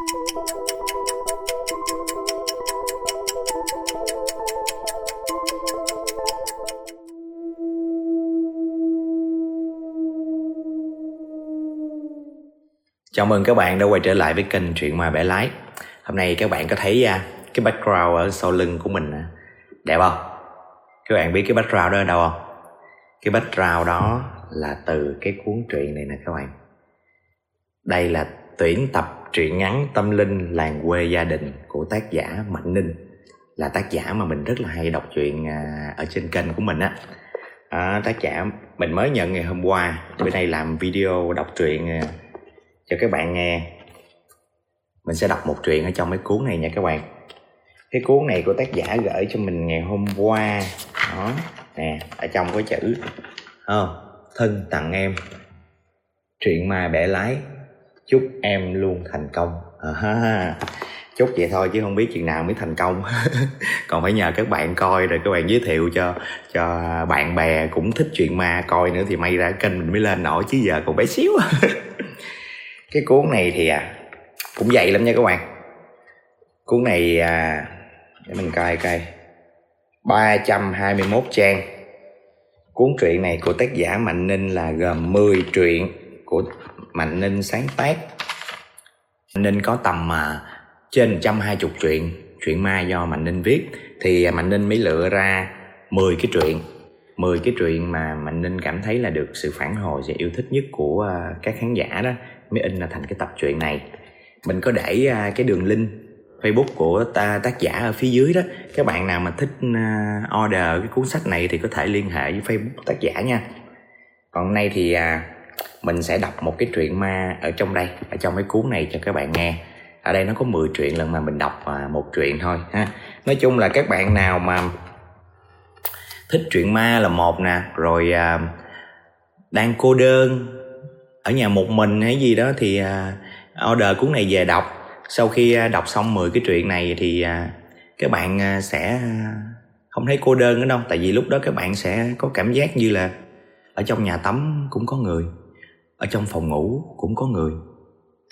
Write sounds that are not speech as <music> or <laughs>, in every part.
Chào mừng các bạn đã quay trở lại với kênh Truyện Ma Bẻ Lái Hôm nay các bạn có thấy à, cái background ở sau lưng của mình đẹp không? Các bạn biết cái background đó ở đâu không? Cái background đó là từ cái cuốn truyện này nè các bạn Đây là tuyển tập truyện ngắn tâm linh làng quê gia đình của tác giả Mạnh Ninh. Là tác giả mà mình rất là hay đọc truyện à, ở trên kênh của mình á. À, Tác giả mình mới nhận ngày hôm qua. Bữa nay làm video đọc truyện à, cho các bạn nghe. Mình sẽ đọc một truyện ở trong mấy cuốn này nha các bạn. Cái cuốn này của tác giả gửi cho mình ngày hôm qua. Đó nè ở trong có chữ oh, thân tặng em. Truyện ma bẻ lái chúc em luôn thành công. À, chúc vậy thôi chứ không biết chuyện nào mới thành công. <laughs> Còn phải nhờ các bạn coi rồi các bạn giới thiệu cho cho bạn bè cũng thích chuyện ma coi nữa thì may ra kênh mình mới lên nổi chứ giờ còn bé xíu. <laughs> Cái cuốn này thì à, cũng dày lắm nha các bạn. Cuốn này à, để mình coi coi. 321 trang. Cuốn truyện này của tác giả Mạnh Ninh là gồm 10 truyện của Mạnh Ninh sáng tác. Mạnh Ninh có tầm mà trên 120 truyện truyện ma do Mạnh Ninh viết. Thì à, Mạnh Ninh mới lựa ra 10 cái truyện 10 cái truyện mà Mạnh Ninh cảm thấy là được sự phản hồi và yêu thích nhất của à, các khán giả đó mới in ra thành cái tập truyện này. Mình có để à, cái đường link Facebook của ta, tác giả ở phía dưới đó. Các bạn nào mà thích order cái cuốn sách này thì có thể liên hệ với Facebook tác giả nha. Còn nay thì mình sẽ đọc một cái truyện ma ở trong đây ở trong cái cuốn này cho các bạn nghe. Ở đây nó có 10 truyện lần mà mình đọc à, một truyện thôi ha. Nói chung là các bạn nào mà thích truyện ma là một nè rồi à, đang cô đơn ở nhà một mình hay gì đó thì uh, order cuốn này về đọc. Sau khi uh, đọc xong 10 cái truyện này thì uh, các bạn uh, sẽ không thấy cô đơn nữa đâu. Tại vì lúc đó các bạn sẽ có cảm giác như là ở trong nhà tắm cũng có người ở trong phòng ngủ cũng có người.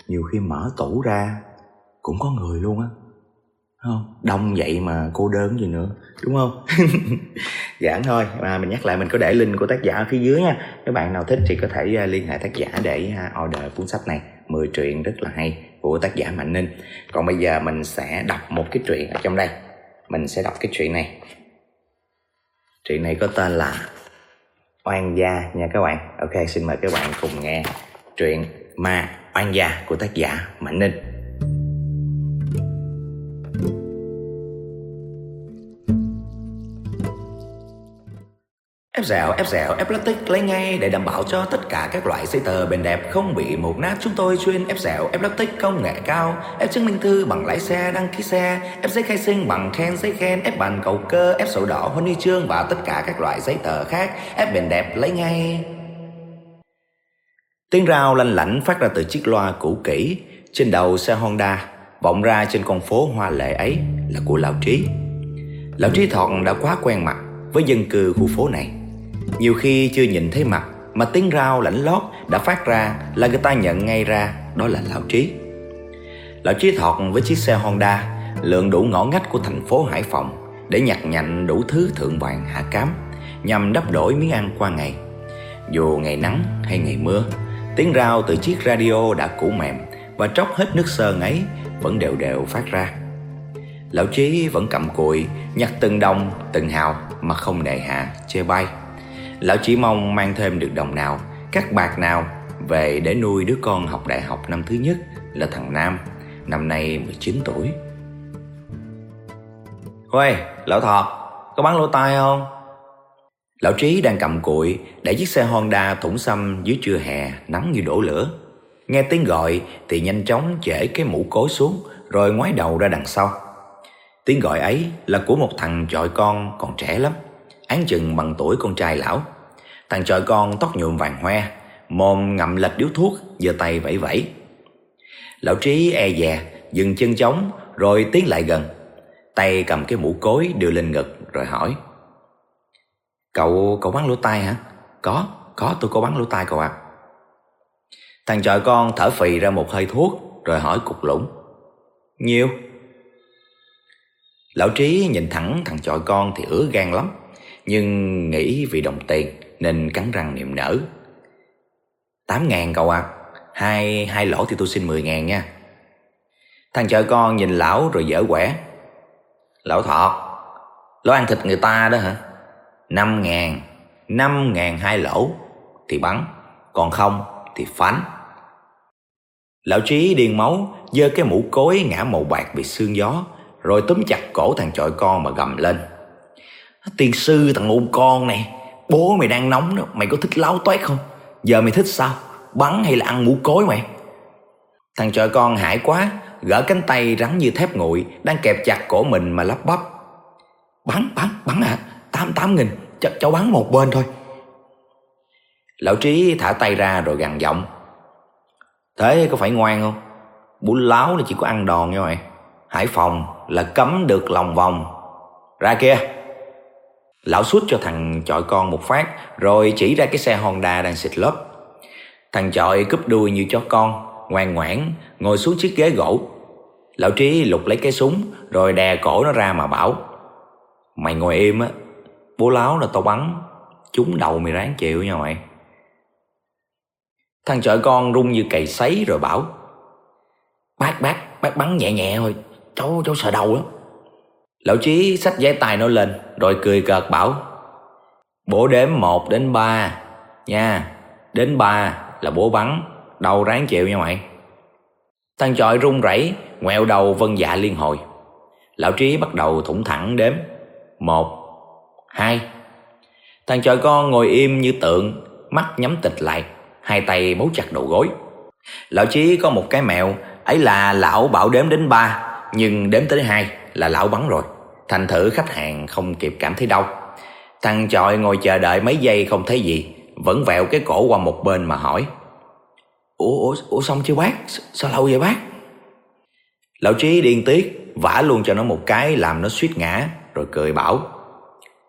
Nhiều khi mở tủ ra, cũng có người luôn á. Không? Đông vậy mà cô đơn gì nữa, đúng không? <laughs> Giản thôi, mà mình nhắc lại mình có để link của tác giả ở phía dưới nha. Các bạn nào thích thì có thể à, liên hệ tác giả để à, order cuốn sách này. 10 truyện rất là hay của tác giả Mạnh Ninh. Còn bây giờ mình sẽ đọc một cái truyện ở trong đây. Mình sẽ đọc cái truyện này. Truyện này có tên là oan gia nha các bạn. Ok, xin mời các bạn cùng nghe truyện ma oan gia của tác giả Mạnh Ninh. Ép dẻo, ép dẻo, ép plastic lấy ngay để đảm bảo cho tất cả các loại giấy tờ bền đẹp không bị mục nát. Chúng tôi chuyên ép dẻo, ép plastic công nghệ cao, ép chứng minh thư bằng lái xe, đăng ký xe, ép giấy khai sinh bằng khen giấy khen, ép bàn cầu cơ, ép sổ đỏ, huân huy chương và tất cả các loại giấy tờ khác. Ép bền đẹp lấy ngay. Tiếng rao lanh lảnh phát ra từ chiếc loa cũ kỹ trên đầu xe Honda vọng ra trên con phố hoa lệ ấy là của Lão Trí. Lão Trí Thọn đã quá quen mặt với dân cư khu phố này nhiều khi chưa nhìn thấy mặt mà tiếng rao lãnh lót đã phát ra là người ta nhận ngay ra đó là Lão Trí. Lão Trí thọt với chiếc xe Honda lượng đủ ngõ ngách của thành phố Hải Phòng để nhặt nhạnh đủ thứ thượng vàng hạ cám nhằm đắp đổi miếng ăn qua ngày. Dù ngày nắng hay ngày mưa, tiếng rao từ chiếc radio đã cũ mềm và tróc hết nước sơn ấy vẫn đều đều phát ra. Lão Trí vẫn cầm cùi nhặt từng đồng từng hào mà không nề hạ chê bay. Lão chỉ mong mang thêm được đồng nào Các bạc nào Về để nuôi đứa con học đại học năm thứ nhất Là thằng Nam Năm nay 19 tuổi. Ôi, lão thọ Có bán lỗ tai không? Lão Trí đang cầm cụi Để chiếc xe Honda thủng xăm dưới trưa hè Nắng như đổ lửa. Nghe tiếng gọi thì nhanh chóng chể cái mũ cối xuống Rồi ngoái đầu ra đằng sau. Tiếng gọi ấy là của một thằng chọi con còn trẻ lắm án chừng bằng tuổi con trai lão. Thằng trọi con tóc nhuộm vàng hoe, mồm ngậm lệch điếu thuốc, giơ tay vẫy vẫy. Lão Trí e dè, dừng chân chống, rồi tiến lại gần. Tay cầm cái mũ cối đưa lên ngực rồi hỏi. Cậu, cậu bắn lỗ tai hả? Có, có tôi có bắn lỗ tai cậu ạ. À. Thằng trọi con thở phì ra một hơi thuốc rồi hỏi cục lũng. Nhiều Lão Trí nhìn thẳng thằng chọi con thì ứa gan lắm nhưng nghĩ vì đồng tiền Nên cắn răng niềm nở. Tám ngàn cậu ạ. À. Hai, hai lỗ thì tôi xin mười ngàn nha. Thằng chợ con nhìn lão rồi dở quẻ. Lão thọ Lão ăn thịt người ta đó hả? Năm ngàn Năm ngàn hai lỗ Thì bắn Còn không thì phánh. Lão Trí điên máu giơ cái mũ cối ngã màu bạc bị sương gió rồi túm chặt cổ thằng chọi con mà gầm lên tiên sư, thằng ngu con này, bố mày đang nóng đó, mày có thích láo toét không? Giờ mày thích sao? Bắn hay là ăn mũ cối mày? Thằng trời con hại quá, gỡ cánh tay rắn như thép nguội, đang kẹp chặt cổ mình mà lắp bắp. Bắn bắn bắn à tám tám nghìn ch cháu bắn một bên thôi. Lão trí thả tay ra rồi gằn giọng. Thế có phải ngoan không? Bún láo là chỉ có ăn đòn nha mày. Hải Phòng là cấm được lòng vòng. Ra kia. Lão suốt cho thằng chọi con một phát, Rồi chỉ ra cái xe Honda đang xịt lốp. Thằng chọi cúp đuôi như chó con, Ngoan ngoãn, Ngồi xuống chiếc ghế gỗ. Lão Trí lục lấy cái súng, Rồi đè cổ nó ra mà bảo, Mày ngồi im á, Bố láo là tao bắn chúng đầu mày ráng chịu nha mày. Thằng chọi con rung như cày sấy rồi bảo, Bác bác Bác bắn nhẹ nhẹ thôi, cháu cháu sợ đầu lắm lão trí xách giấy tài nó lên, rồi cười cợt bảo, bố đếm một đến ba nha, đến ba là bố bắn đầu ráng chịu nha mày. Thằng chọi run rẩy, ngoẹo đầu vân dạ liên hồi. Lão trí bắt đầu thủng thẳng đếm, một, hai. Thằng chọi con ngồi im như tượng, mắt nhắm tịch lại, hai tay bấu chặt đầu gối. Lão trí có một cái mẹo, ấy là lão bảo đếm đến ba, nhưng đếm tới hai là lão bắn rồi. Thành thử khách hàng không kịp cảm thấy đau. Thằng chọi ngồi chờ đợi mấy giây không thấy gì vẫn vẹo cái cổ qua một bên mà hỏi. Ủa ủa, ủa xong chưa bác? Sao lâu vậy bác? Lão trí điên tiết vả luôn cho nó một cái làm nó suýt ngã rồi cười bảo.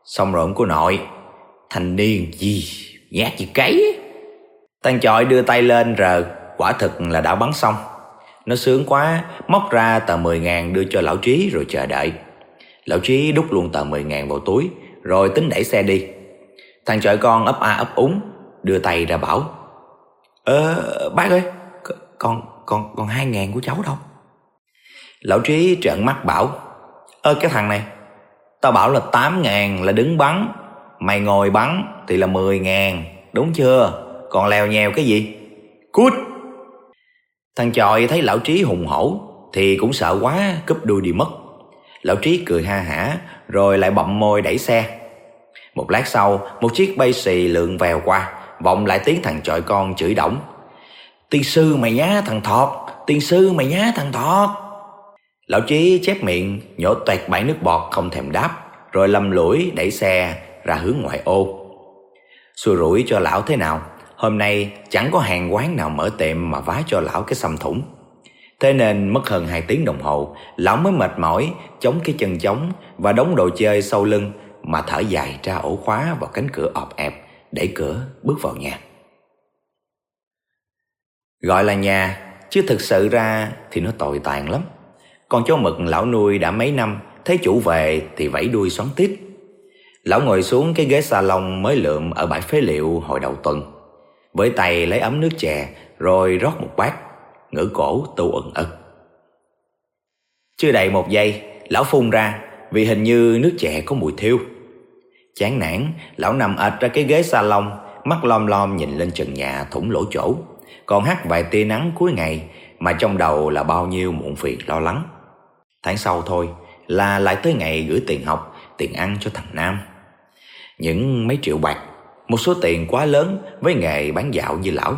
Xong rồi ông của nội thanh niên gì nhát gì cấy? Thằng chọi đưa tay lên rờ quả thực là đã bắn xong nó sướng quá, móc ra tờ 10 ngàn đưa cho lão Trí rồi chờ đợi. Lão Trí đút luôn tờ 10 ngàn vào túi, rồi tính đẩy xe đi. Thằng trời con ấp a ấp úng, đưa tay ra bảo. Ờ, bác ơi, còn, còn, còn hai ngàn của cháu đâu? Lão Trí trợn mắt bảo. Ơ cái thằng này, tao bảo là 8 ngàn là đứng bắn, mày ngồi bắn thì là 10 ngàn, đúng chưa? Còn lèo nhèo cái gì? Cút! Thằng chòi thấy lão trí hùng hổ thì cũng sợ quá cúp đuôi đi mất. Lão trí cười ha hả rồi lại bậm môi đẩy xe. Một lát sau, một chiếc bay xì lượn vèo qua, vọng lại tiếng thằng chọi con chửi đổng. Tiên sư mày nhá thằng thọt, tiên sư mày nhá thằng thọt. Lão trí chép miệng, nhổ toẹt bãi nước bọt không thèm đáp, rồi lầm lũi đẩy xe ra hướng ngoại ô. Xui rủi cho lão thế nào, Hôm nay chẳng có hàng quán nào mở tiệm mà vá cho lão cái xăm thủng. Thế nên mất hơn 2 tiếng đồng hồ, lão mới mệt mỏi, chống cái chân chống và đóng đồ chơi sau lưng mà thở dài ra ổ khóa vào cánh cửa ọp ẹp, đẩy cửa bước vào nhà. Gọi là nhà, chứ thực sự ra thì nó tồi tàn lắm. Con chó mực lão nuôi đã mấy năm, thấy chủ về thì vẫy đuôi xoắn tít. Lão ngồi xuống cái ghế salon mới lượm ở bãi phế liệu hồi đầu tuần với tay lấy ấm nước chè, rồi rót một bát ngửa cổ tu ẩn ức. chưa đầy một giây, lão phun ra, vì hình như nước chè có mùi thiêu. Chán nản, lão nằm ệt ra cái ghế salon, mắt lom lom nhìn lên trần nhà thủng lỗ chỗ. Còn hắt vài tia nắng cuối ngày, mà trong đầu là bao nhiêu muộn phiền lo lắng. Tháng sau thôi, là lại tới ngày gửi tiền học, tiền ăn cho thằng nam. Những mấy triệu bạc một số tiền quá lớn với nghề bán dạo như lão.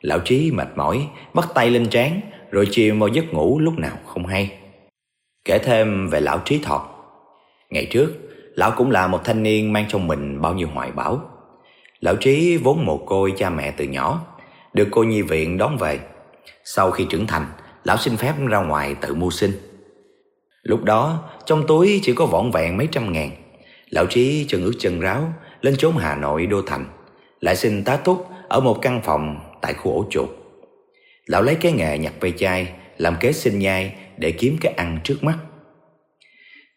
Lão Trí mệt mỏi, bắt tay lên trán, rồi chìm vào giấc ngủ lúc nào không hay. Kể thêm về lão Trí Thọt. Ngày trước, lão cũng là một thanh niên mang trong mình bao nhiêu hoài bão. Lão Trí vốn mồ côi cha mẹ từ nhỏ, được cô nhi viện đón về. Sau khi trưởng thành, lão xin phép ra ngoài tự mưu sinh. Lúc đó, trong túi chỉ có vỏn vẹn mấy trăm ngàn. Lão Trí chân ướt chân ráo, lên chốn Hà Nội đô thành, lại xin tá túc ở một căn phòng tại khu ổ chuột. Lão lấy cái nghề nhặt ve chai, làm kế sinh nhai để kiếm cái ăn trước mắt.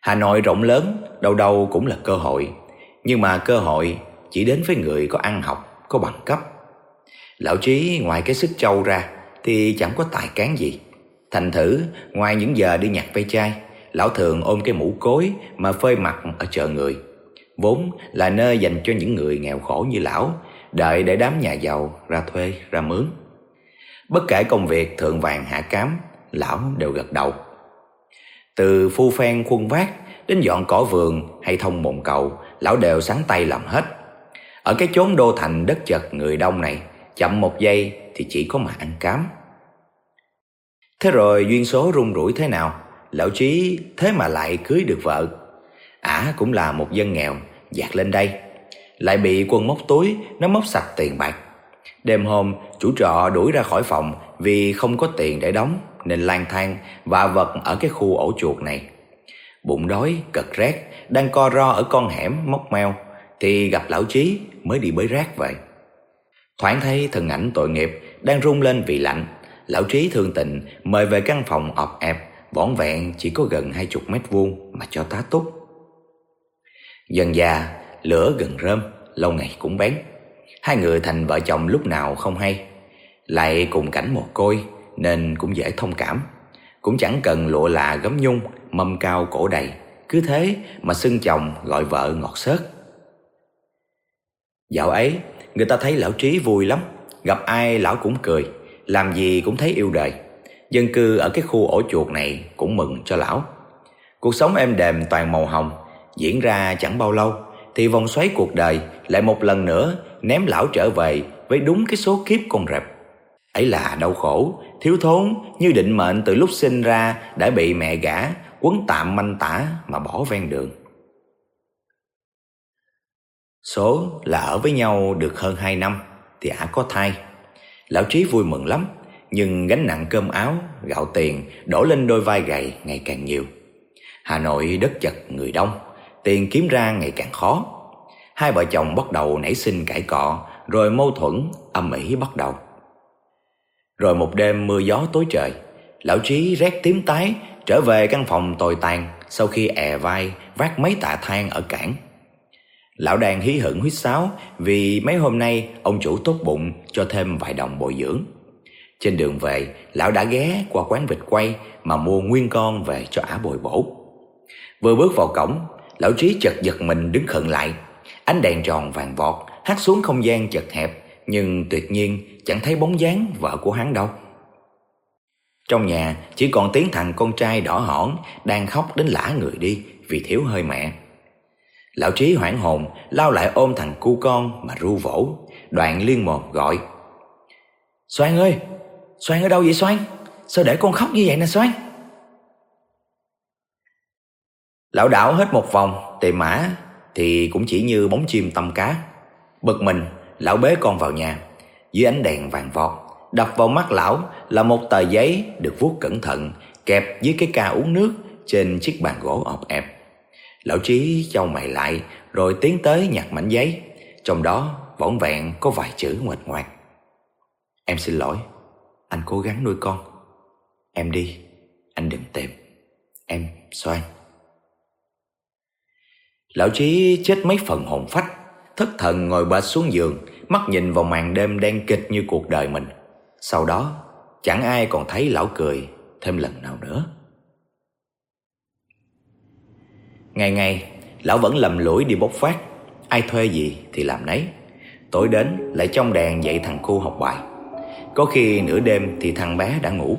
Hà Nội rộng lớn, đâu đâu cũng là cơ hội, nhưng mà cơ hội chỉ đến với người có ăn học, có bằng cấp. Lão Trí ngoài cái sức trâu ra thì chẳng có tài cán gì. Thành thử, ngoài những giờ đi nhặt ve chai, lão thường ôm cái mũ cối mà phơi mặt ở chợ người. Vốn là nơi dành cho những người nghèo khổ như lão, đợi để đám nhà giàu ra thuê, ra mướn. Bất kể công việc thượng vàng hạ cám, lão đều gật đầu. Từ phu phen khuân vác đến dọn cỏ vườn hay thông mồn cầu, lão đều sáng tay làm hết. Ở cái chốn đô thành đất chật người đông này, chậm một giây thì chỉ có mà ăn cám. Thế rồi duyên số rung rủi thế nào? Lão Trí thế mà lại cưới được vợ. Ả cũng là một dân nghèo, dạt lên đây. Lại bị quân móc túi, nó móc sạch tiền bạc. Đêm hôm, chủ trọ đuổi ra khỏi phòng vì không có tiền để đóng nên lang thang và vật ở cái khu ổ chuột này. Bụng đói, cật rét, đang co ro ở con hẻm móc meo thì gặp lão Trí mới đi bới rác vậy. Thoáng thấy thân ảnh tội nghiệp đang rung lên vì lạnh, lão Trí thương tình mời về căn phòng ọp ẹp, vỏn vẹn chỉ có gần hai chục mét vuông mà cho tá túc. Dần già, lửa gần rơm, lâu ngày cũng bén. Hai người thành vợ chồng lúc nào không hay, lại cùng cảnh một côi nên cũng dễ thông cảm. Cũng chẳng cần lụa lạ gấm nhung, mâm cao cổ đầy, cứ thế mà xưng chồng gọi vợ ngọt xớt. Dạo ấy, người ta thấy lão Trí vui lắm, gặp ai lão cũng cười, làm gì cũng thấy yêu đời. Dân cư ở cái khu ổ chuột này cũng mừng cho lão. Cuộc sống êm đềm toàn màu hồng, diễn ra chẳng bao lâu thì vòng xoáy cuộc đời lại một lần nữa ném lão trở về với đúng cái số kiếp con rệp. Ấy là đau khổ, thiếu thốn như định mệnh từ lúc sinh ra đã bị mẹ gã quấn tạm manh tả mà bỏ ven đường. Số là ở với nhau được hơn 2 năm thì ả có thai. Lão Trí vui mừng lắm, nhưng gánh nặng cơm áo, gạo tiền đổ lên đôi vai gầy ngày càng nhiều. Hà Nội đất chật người đông, tiền kiếm ra ngày càng khó. Hai vợ chồng bắt đầu nảy sinh cãi cọ, rồi mâu thuẫn âm ỉ bắt đầu. Rồi một đêm mưa gió tối trời, lão Trí rét tím tái trở về căn phòng tồi tàn sau khi è vai vác mấy tạ than ở cảng. Lão đang hí hửng huýt sáo vì mấy hôm nay ông chủ tốt bụng cho thêm vài đồng bồi dưỡng. Trên đường về, lão đã ghé qua quán vịt quay mà mua nguyên con về cho ả bồi bổ. Vừa bước vào cổng, lão Trí chợt giật mình đứng khựng lại. Ánh đèn tròn vàng vọt hắt xuống không gian chật hẹp, nhưng tuyệt nhiên chẳng thấy bóng dáng vợ của hắn đâu. Trong nhà chỉ còn tiếng thằng con trai đỏ hỏn đang khóc đến lã người đi vì thiếu hơi mẹ. Lão Trí hoảng hồn lao lại ôm thằng cu con mà ru vỗ, đoạn liên mồm gọi. xoan ơi, xoan ở đâu vậy xoan Sao để con khóc như vậy nè xoan Lão đảo hết một vòng tìm mã thì cũng chỉ như bóng chim tầm cá. Bực mình, lão bế con vào nhà. Dưới ánh đèn vàng vọt, đập vào mắt lão là một tờ giấy được vuốt cẩn thận kẹp dưới cái ca uống nước trên chiếc bàn gỗ ọp ẹp. Lão Trí châu mày lại rồi tiến tới nhặt mảnh giấy, trong đó vỏn vẹn có vài chữ nguệch ngoạc. Em xin lỗi, anh cố gắng nuôi con. Em đi, anh đừng tìm. Em xoan. Lão Trí chết mấy phần hồn phách, thất thần ngồi bệt xuống giường, mắt nhìn vào màn đêm đen kịch như cuộc đời mình. Sau đó, chẳng ai còn thấy lão cười thêm lần nào nữa. Ngày ngày, lão vẫn lầm lũi đi bốc phát, ai thuê gì thì làm nấy. Tối đến lại trong đèn dạy thằng khu học bài. Có khi nửa đêm thì thằng bé đã ngủ.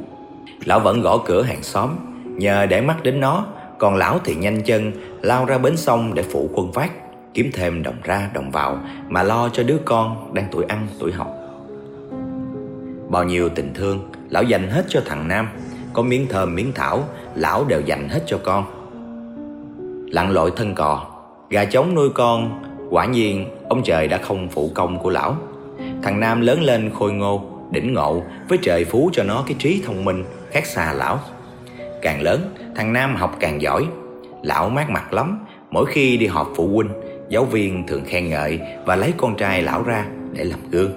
Lão vẫn gõ cửa hàng xóm, nhờ để mắt đến nó, còn lão thì nhanh chân lao ra bến sông để phụ quân phát, kiếm thêm đồng ra đồng vào mà lo cho đứa con đang tuổi ăn tuổi học. Bao nhiêu tình thương, lão dành hết cho thằng Nam, có miếng thơm miếng thảo, lão đều dành hết cho con. Lặn lội thân cò, gà trống nuôi con, quả nhiên ông trời đã không phụ công của lão. Thằng Nam lớn lên khôi ngô, đỉnh ngộ với trời phú cho nó cái trí thông minh khác xa lão. Càng lớn, thằng Nam học càng giỏi. Lão mát mặt lắm, mỗi khi đi họp phụ huynh, giáo viên thường khen ngợi và lấy con trai lão ra để làm gương.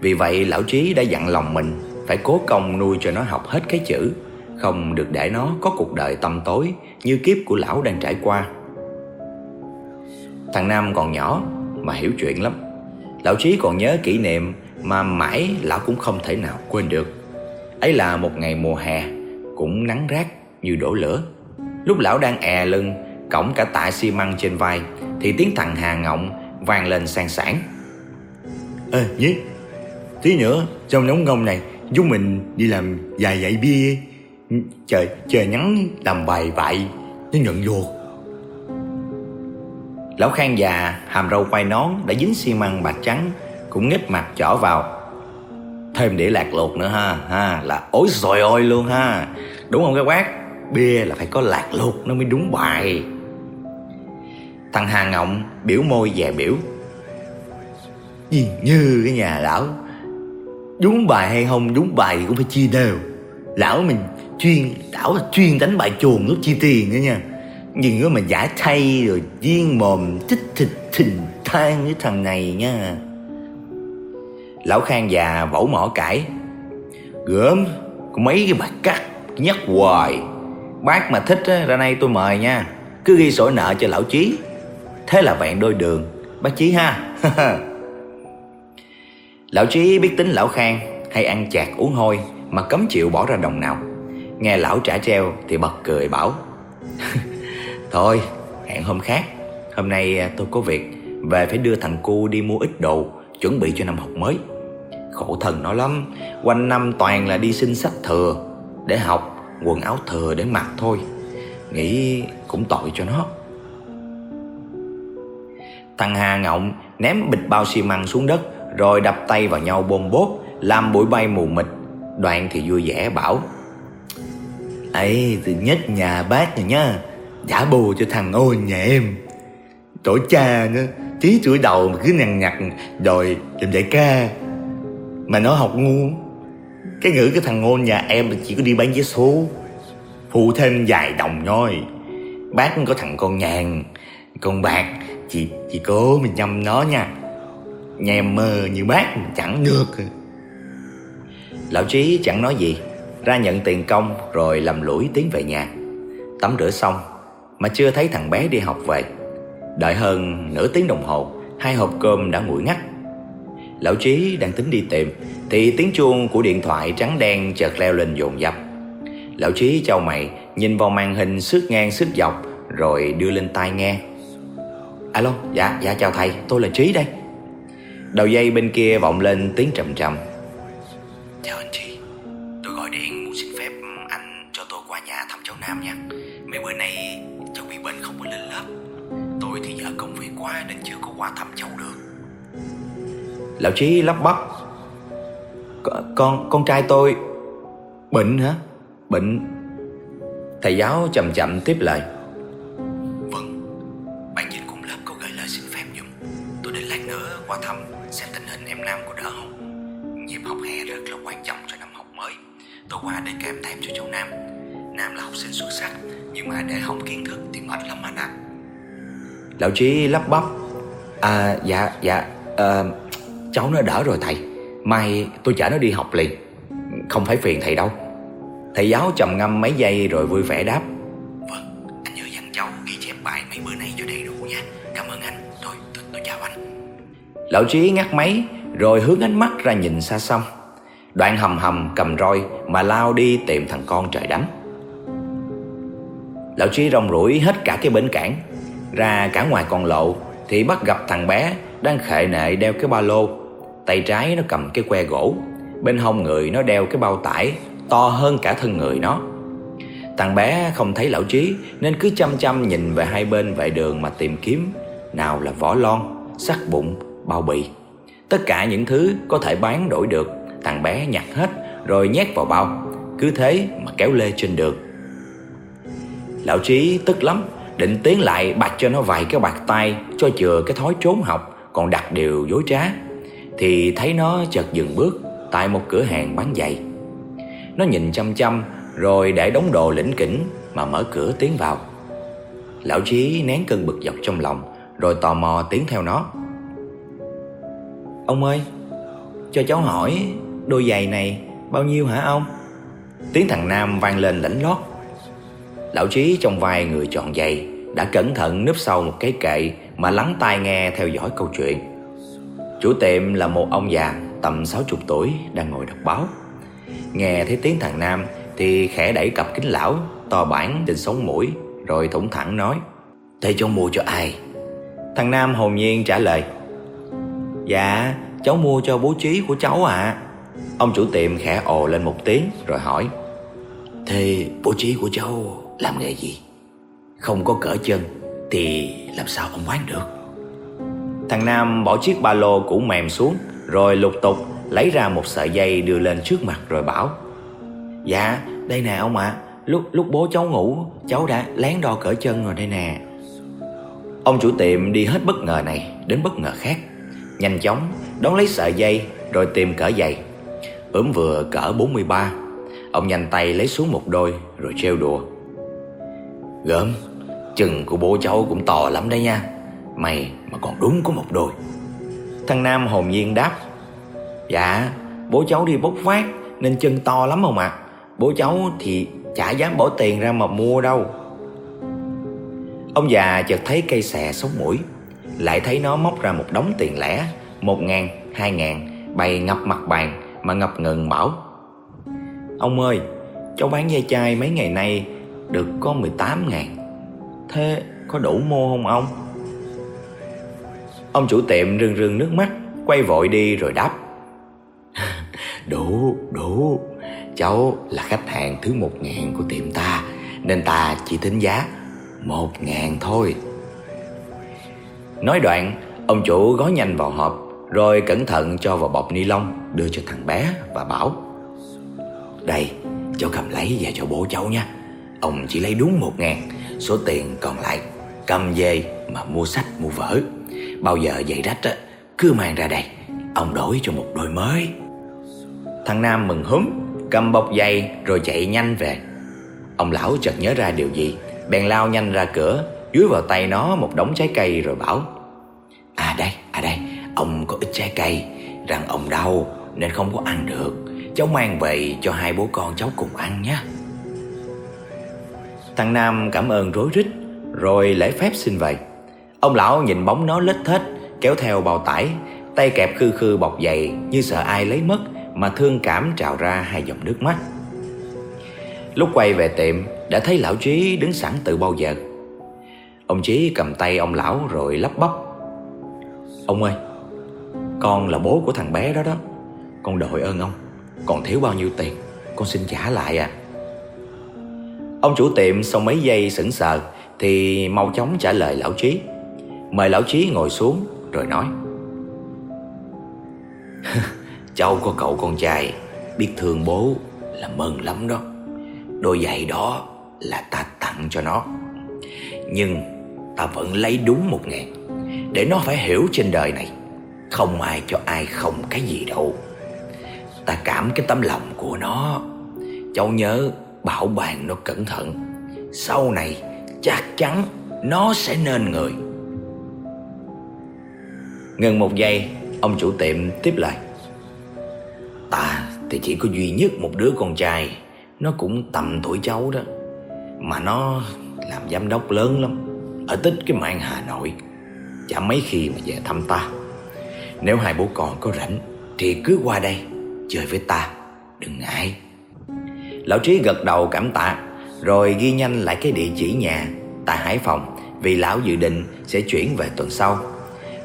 Vì vậy lão Trí đã dặn lòng mình phải cố công nuôi cho nó học hết cái chữ, Không được để nó có cuộc đời tăm tối Như kiếp của lão đang trải qua Thằng Nam còn nhỏ Mà hiểu chuyện lắm Lão Trí còn nhớ kỷ niệm Mà mãi lão cũng không thể nào quên được Ấy là một ngày mùa hè cũng nắng rát như đổ lửa. Lúc lão đang è lưng Cổng cả tạ xi măng trên vai Thì tiếng thằng Hà Ngọng vang lên sang sảng. Ê nhé Tí nữa trong nóng ngông này Chúng mình đi làm vài dạy bia Trời trời nhắn làm bài vậy Nó nhận ruột Lão Khang già hàm râu quay nón Đã dính xi măng bạc trắng Cũng nghếch mặt chỏ vào Thêm đĩa lạc luộc nữa ha ha, Là ối rồi ôi luôn ha. Đúng không các bác? Bia là phải có lạc luộc nó mới đúng bài. Thằng Hà Ngọng biểu môi dè biểu. Gì như cái nhà lão. Đúng bài hay không, đúng bài cũng phải chia đều. Lão mình chuyên, Lão là chuyên đánh bài chuồng lúc chi tiền nữa nha. Nhưng nếu mà giả thay rồi viên mồm tích thịt thình thang với thằng này nha. Lão Khang già vỗ mỏ cãi. Gớm Có mấy cái bạc cắt Nhắc hoài. Bác mà thích á, ra đây tôi mời nha. Cứ ghi sổ nợ cho lão Chí. Thế là vẹn đôi đường. Bác Chí ha. <laughs> Lão Chí biết tính lão Khang Hay ăn chạc uống hôi Mà cấm chịu bỏ ra đồng nào. Nghe lão trả treo thì bật cười bảo <laughs> Thôi hẹn hôm khác. Hôm nay à, tôi có việc. Về phải đưa thằng cu đi mua ít đồ Chuẩn bị cho năm học mới. Khổ thần nó lắm. Quanh năm toàn là đi xin sách thừa, Để học Quần áo thừa để mặc thôi. Nghĩ cũng tội cho nó. Thằng Hà Ngọng ném bịch bao xi măng xuống đất, Rồi đập tay vào nhau bôm bốt Làm bụi bay mù mịt. Đoạn thì vui vẻ bảo, ấy thì nhất nhà bác rồi nhá, Giả bù cho thằng ôn nhà em. Tổ cha nữa Tí tuổi đầu mà cứ nhằn nhặt Đòi làm đại ca. Mà nó học ngu. Cái ngữ, cái thằng ngôn nhà em chỉ có đi bán vé số. Phụ thêm vài đồng thôi. Bác có thằng con nhàn, Con bạc. Chị chị cố mình chăm nó nha. Nhà em mơ như bác, chẳng được. Lão Trí chẳng nói gì. Ra nhận tiền công rồi lầm lũi tiến về nhà. Tắm rửa xong, Mà chưa thấy thằng bé đi học về. Đợi hơn nửa tiếng đồng hồ, Hai hộp cơm đã nguội ngắt. Lão Trí đang tính đi tìm Thì tiếng chuông của điện thoại trắng đen chợt leo lên dồn dập. Lão Trí chau mày Nhìn vào màn hình sức ngang sức dọc Rồi đưa lên tai nghe. Alo, dạ, dạ chào thầy, tôi là Trí đây. Đầu dây bên kia vọng lên tiếng trầm trầm. Chào anh Trí Tôi gọi điện muốn xin phép anh cho tôi qua nhà thăm cháu Nam nha. Mấy bữa nay cháu bị bệnh không có lên lớp. Tôi thì giờ công việc quá nên chưa có qua thăm cháu. Lão Trí lắp bắp. Con, con, trai tôi Bệnh hả? Bệnh. Thầy giáo chậm chậm tiếp lời. Vâng Ban dịch cùng lớp có gửi lời xin phép dùm Tôi đến lát nữa qua thăm Xem tình hình em Nam có đỡ không? Nhịp học hè rất là quan trọng cho năm học mới. Tôi qua để kèm thêm cho cháu Nam. Nam là học sinh xuất sắc Nhưng mà để hỏng kiến thức thì mệt lắm anh ạ. Lão Trí lắp bắp. À dạ dạ. À, Cháu nó đỡ rồi thầy. Mai tôi chở nó đi học liền. Không phải phiền thầy đâu. Thầy giáo trầm ngâm mấy giây rồi vui vẻ đáp. Vâng, anh nhớ dặn cháu ghi chép bài mấy bữa nay cho đầy đủ nha. Cảm ơn anh, thôi tôi, tôi chào anh. Lão Trí ngắt máy rồi hướng ánh mắt ra nhìn xa xăm. Đoạn hầm hầm cầm roi mà lao đi tìm thằng con trời đánh. Lão Trí rong rủi hết cả cái bến cảng. Ra cả ngoài con lộ Thì bắt gặp thằng bé đang khệ nệ đeo cái ba lô Tay trái nó cầm cái que gỗ Bên hông người nó đeo cái bao tải To hơn cả thân người nó. Thằng bé không thấy lão trí Nên cứ chăm chăm nhìn về hai bên vệ đường mà tìm kiếm Nào là vỏ lon, sắt bụng, bao bì. Tất cả những thứ có thể bán đổi được Thằng bé nhặt hết rồi nhét vào bao. Cứ thế mà kéo lê trên đường. Lão trí tức lắm Định tiến lại bạch cho nó vài cái bạc tay Cho chừa cái thói trốn học Còn đặt điều dối trá. Thì thấy nó chợt dừng bước Tại một cửa hàng bán giày. Nó nhìn chăm chăm, Rồi để đống đồ lĩnh kỉnh Mà mở cửa tiến vào. Lão Trí nén cơn bực dọc trong lòng, Rồi tò mò tiến theo nó. Ông ơi, Cho cháu hỏi, Đôi giày này bao nhiêu hả ông? Tiếng thằng Nam vang lên lãnh lót. Lão Trí trong vai người chọn giày Đã cẩn thận núp sau một cái kệ Mà lắng tai nghe theo dõi câu chuyện. Chủ tiệm là một ông già tầm 60 tuổi đang ngồi đọc báo. Nghe thấy tiếng thằng Nam Thì khẽ đẩy cặp kính lão To bản trên sống mũi, Rồi thủng thẳng nói Thế cháu mua cho ai? Thằng Nam hồn nhiên trả lời Dạ cháu mua cho bố trí của cháu ạ. À. Ông chủ tiệm khẽ ồ lên một tiếng Rồi hỏi, Thế bố trí của cháu làm nghề gì? Không có cỡ chân Thì làm sao ông bán được? Thằng Nam bỏ chiếc ba lô cũ mềm xuống, Rồi lục tục lấy ra một sợi dây đưa lên trước mặt rồi bảo Dạ đây nè ông ạ. Lúc lúc bố cháu ngủ, Cháu đã lén đo cỡ chân rồi đây nè. Ông chủ tiệm đi hết bất ngờ này đến bất ngờ khác. Nhanh chóng đón lấy sợi dây rồi tìm cỡ giày. Ướm vừa cỡ 43 Ông nhanh tay lấy xuống một đôi rồi treo đùa, Gớm, Chừng của bố cháu cũng to lắm đấy nha. Mày mà còn đúng có một đôi. Thằng Nam hồn nhiên đáp Dạ Bố cháu đi bốc phát Nên chân to lắm không ạ. À? Bố cháu thì chả dám bỏ tiền ra mà mua đâu. Ông già chợt thấy cây xè sống mũi Lại thấy nó móc ra một đống tiền lẻ Một ngàn, hai ngàn Bày ngập mặt bàn Mà ngập ngừng bảo Ông ơi Cháu bán dây chai mấy ngày nay Được có 18 ngàn Thế có đủ mua không ông? Ông chủ tiệm rưng rưng nước mắt Quay vội đi rồi đáp. <laughs> Đủ, đủ. Cháu là khách hàng thứ một ngàn của tiệm ta Nên ta chỉ tính giá một ngàn thôi. Nói đoạn Ông chủ gói nhanh vào hộp Rồi cẩn thận cho vào bọc ni lông Đưa cho thằng bé và bảo Đây cháu cầm lấy về cho bố cháu nha. Ông chỉ lấy đúng một ngàn Số tiền còn lại Cầm về mà mua sách mua vở Bao giờ giày rách á Cứ mang ra đây Ông đổi cho một đôi mới. Thằng Nam mừng húm Cầm bọc giày rồi chạy nhanh về. Ông lão chợt nhớ ra điều gì Bèn lao nhanh ra cửa Dưới vào tay nó một đống trái cây rồi bảo À đây, à đây Ông có ít trái cây Rằng ông đau nên không có ăn được. Cháu mang về cho hai bố con cháu cùng ăn nhé. Thằng Nam cảm ơn rối rít Rồi lễ phép xin vậy Ông lão nhìn bóng nó lết thết, Kéo theo bao tải, Tay kẹp khư khư bọc dày Như sợ ai lấy mất Mà thương cảm trào ra hai dòng nước mắt. Lúc quay về tiệm, Đã thấy lão Trí đứng sẵn từ bao giờ? Ông Trí cầm tay ông lão rồi lắp bắp. Ông ơi, Con là bố của thằng bé đó đó. Con đội ơn ông. Còn thiếu bao nhiêu tiền, Con xin trả lại à. Ông chủ tiệm sau mấy giây sững sờ Thì mau chóng trả lời lão Trí Mời lão Trí ngồi xuống, Rồi nói. <laughs> Cháu có cậu con trai, Biết thương bố là mừng lắm đó. Đôi giày đó là ta tặng cho nó. Nhưng ta vẫn lấy đúng một ngàn, Để nó phải hiểu trên đời này. Không ai cho ai không cái gì đâu. Ta cảm cái tấm lòng của nó. Cháu nhớ bảo bàn nó cẩn thận. Sau này chắc chắn nó sẽ nên người. Ngừng một giây, Ông chủ tiệm tiếp lời. Ta thì chỉ có duy nhất một đứa con trai, Nó cũng tầm tuổi cháu đó. Mà nó làm giám đốc lớn lắm, Ở tích cái mạng Hà Nội. Chả mấy khi mà về thăm ta. Nếu hai bố con có rảnh Thì cứ qua đây, Chơi với ta, Đừng ngại. Lão Trí gật đầu cảm tạ, Rồi ghi nhanh lại cái địa chỉ nhà Tại Hải Phòng, Vì lão dự định sẽ chuyển về tuần sau.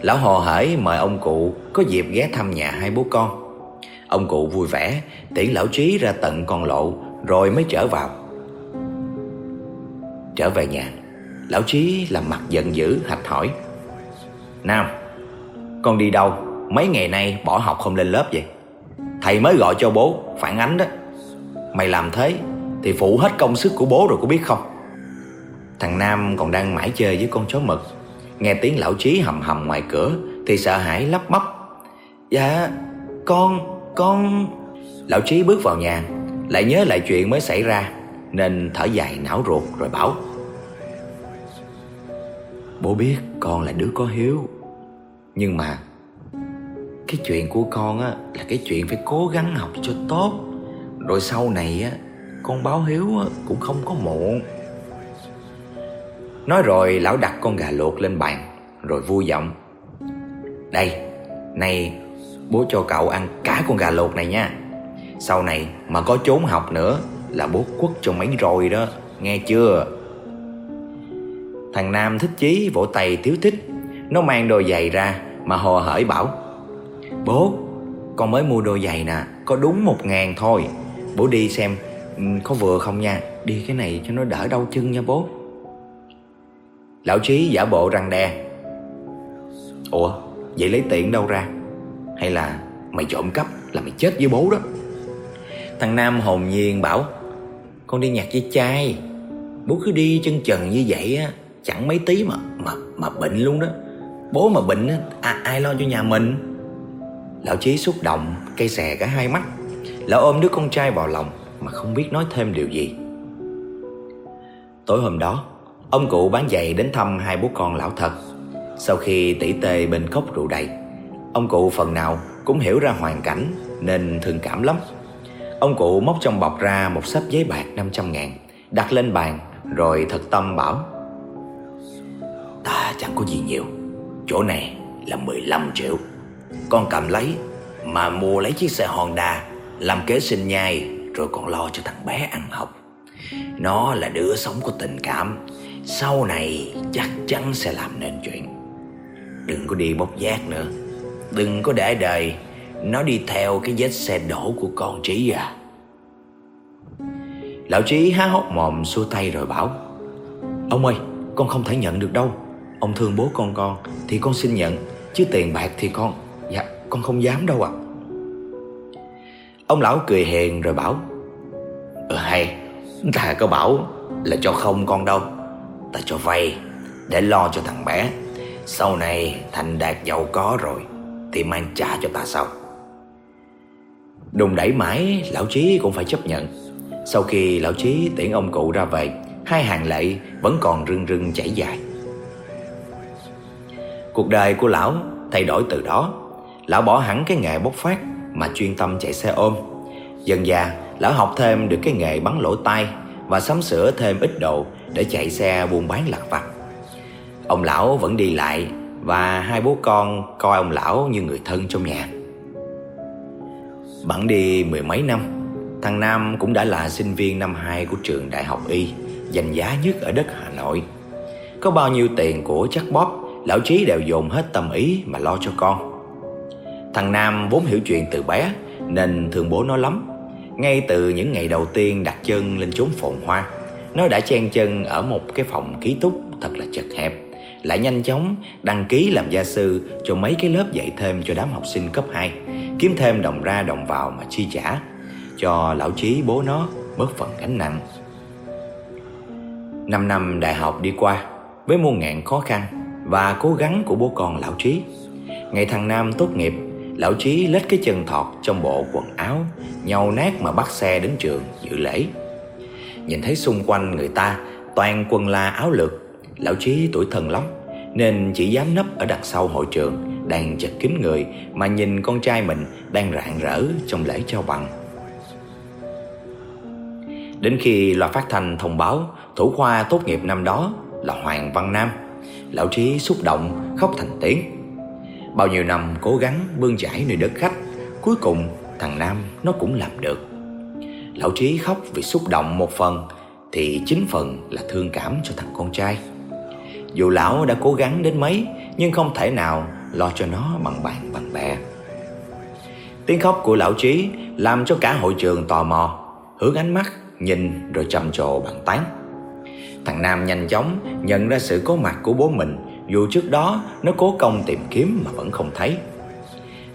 Lão hồ hởi mời ông cụ Có dịp ghé thăm nhà hai bố con. Ông cụ vui vẻ Tiễn lão Trí ra tận con lộ, Rồi mới trở vào. Trở về nhà, Lão Trí làm mặt giận dữ, hạch hỏi. Nam, Con đi đâu? Mấy ngày nay bỏ học không lên lớp vậy? Thầy mới gọi cho bố, phản ánh đó. Mày làm thế Thì phụ hết công sức của bố rồi có biết không? Thằng Nam còn đang mãi chơi với con chó mực. Nghe tiếng lão trí hầm hầm ngoài cửa, Thì sợ hãi lắp bắp. Dạ con con. Lão trí bước vào nhà, Lại nhớ lại chuyện mới xảy ra, Nên thở dài não ruột rồi bảo. Bố biết con là đứa có hiếu, Nhưng mà Cái chuyện của con á Là cái chuyện phải cố gắng học cho tốt. Rồi sau này á, Con báo hiếu cũng không có muộn. Nói rồi lão đặt con gà luộc lên bàn Rồi vui giọng. Đây, này bố cho cậu ăn cả con gà luộc này nha. Sau này mà có trốn học nữa Là bố quất cho mấy rồi đó Nghe chưa? Thằng Nam thích chí vỗ tay tiếu thích. Nó mang đôi giày ra Mà hồ hởi bảo Bố con mới mua đôi giày nè Có đúng một ngàn thôi. Bố đi xem ừ, có vừa không nha? Đi cái này cho nó đỡ đau chân nha bố. Lão Trí giả bộ răng đe. Ủa vậy lấy tiền đâu ra? Hay là mày trộm cắp là mày chết với bố đó? Thằng Nam hồn nhiên bảo Con đi nhặt với chai. Bố cứ đi chân trần như vậy á Chẳng mấy tí mà mà mà bệnh luôn đó. Bố mà bệnh á à, ai lo cho nhà mình? Lão Chí xúc động Cây xè cả hai mắt. Lão ôm đứa con trai vào lòng Mà không biết nói thêm điều gì. Tối hôm đó Ông cụ bán giày đến thăm hai bố con lão thật. Sau khi tỉ tê bên cốc rượu đầy, Ông cụ phần nào cũng hiểu ra hoàn cảnh Nên thương cảm lắm. Ông cụ móc trong bọc ra một sắp giấy bạc 500 ngàn, Đặt lên bàn Rồi thật tâm bảo, Ta chẳng có gì nhiều, Chỗ này là 15 triệu. Con cầm lấy, Mà mua lấy chiếc xe Honda, Làm kế sinh nhai, Rồi còn lo cho thằng bé ăn học. Nó là đứa sống có tình cảm sau này chắc chắn sẽ làm nên chuyện. Đừng có đi bốc giác nữa. Đừng có để đời Nó đi theo cái vết xe đổ của con Trí à. Lão Trí há hốc mồm xua tay rồi bảo, Ông ơi, con không thể nhận được đâu. Ông thương bố con con Thì con xin nhận, Chứ tiền bạc thì con Dạ con không dám đâu ạ. À. Ông lão cười hiền rồi bảo ờ hay, Ta có bảo là cho không con đâu. Ta cho vay, Để lo cho thằng bé. Sau này thành đạt giàu có rồi, Thì mang trả cho ta sau. Đùng đẩy mãi, Lão Chí cũng phải chấp nhận. Sau khi lão Chí tiễn ông cụ ra về, Hai hàng lệ vẫn còn rưng rưng chảy dài. Cuộc đời của lão thay đổi từ đó. Lão bỏ hẳn cái nghề bốc phát Mà chuyên tâm chạy xe ôm. Dần già lão học thêm được cái nghề bắn lỗ tai Và sắm sửa thêm ít độ để chạy xe buôn bán lặt vặt. Ông lão vẫn đi lại Và hai bố con coi ông lão như người thân trong nhà. Bẵng đi mười mấy năm, Thằng Nam cũng đã là sinh viên năm 2 của trường đại học Y, Danh giá nhất ở đất Hà Nội. Có bao nhiêu tiền của chắc bóp, Lão Trí đều dồn hết tâm ý mà lo cho con. Thằng Nam vốn hiểu chuyện từ bé, Nên thường bố nó lắm. Ngay từ những ngày đầu tiên đặt chân lên chốn phồn hoa nó đã chen chân ở một cái phòng ký túc thật là chật hẹp. Lại nhanh chóng đăng ký làm gia sư cho mấy cái lớp dạy thêm cho đám học sinh cấp 2 Kiếm thêm đồng ra đồng vào mà chi trả. Cho lão trí bố nó bớt phần gánh nặng. Năm năm đại học đi qua, Với muôn ngàn khó khăn và cố gắng của bố con lão trí ngày thằng nam tốt nghiệp, lão trí lết cái chân thọt trong bộ quần áo nhau nát mà bắt xe đến trường dự lễ nhìn thấy xung quanh người ta, toàn quần la áo lược. Lão chí tuổi thần lắm, nên chỉ dám nấp ở đằng sau hội trường, đang chật kín người mà nhìn con trai mình đang rạng rỡ trong lễ trao bằng. Đến khi loa phát thanh thông báo thủ khoa tốt nghiệp năm đó là hoàng văn nam, Lão Trí xúc động, khóc thành tiếng. Bao nhiêu năm cố gắng bươn chải nơi đất khách, Cuối cùng thằng Nam nó cũng làm được. Lão Trí khóc vì xúc động một phần, Thì chính phần là thương cảm cho thằng con trai. Dù lão đã cố gắng đến mấy, Nhưng không thể nào lo cho nó bằng bạn bằng bè. Tiếng khóc của lão Trí Làm cho cả hội trường tò mò, Hướng ánh mắt nhìn rồi trầm trồ bằng tán. Thằng Nam nhanh chóng nhận ra sự có mặt của bố mình, Dù trước đó nó cố công tìm kiếm mà vẫn không thấy.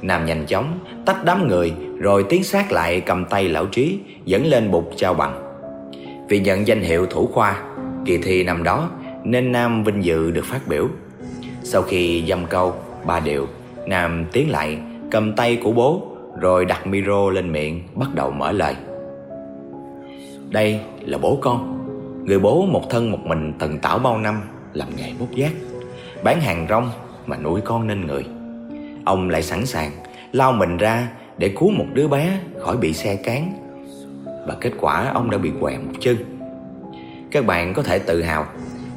Nam nhanh chóng tách đám người rồi tiến sát lại cầm tay lão trí, Dẫn lên bục trao bằng. Vì nhận danh hiệu thủ khoa, Kỳ thi năm đó, Nên Nam vinh dự được phát biểu. Sau khi dâm câu, ba điệu, Nam tiến lại, cầm tay của bố, Rồi đặt micro lên miệng, Bắt đầu mở lời. Đây là bố con, Người bố một thân một mình tần tảo bao năm, Làm nghề bốc giác, Bán hàng rong mà nuôi con nên người. Ông lại sẵn sàng, Lao mình ra để cứu một đứa bé khỏi bị xe cán và kết quả ông đã bị què một chân. Các bạn có thể tự hào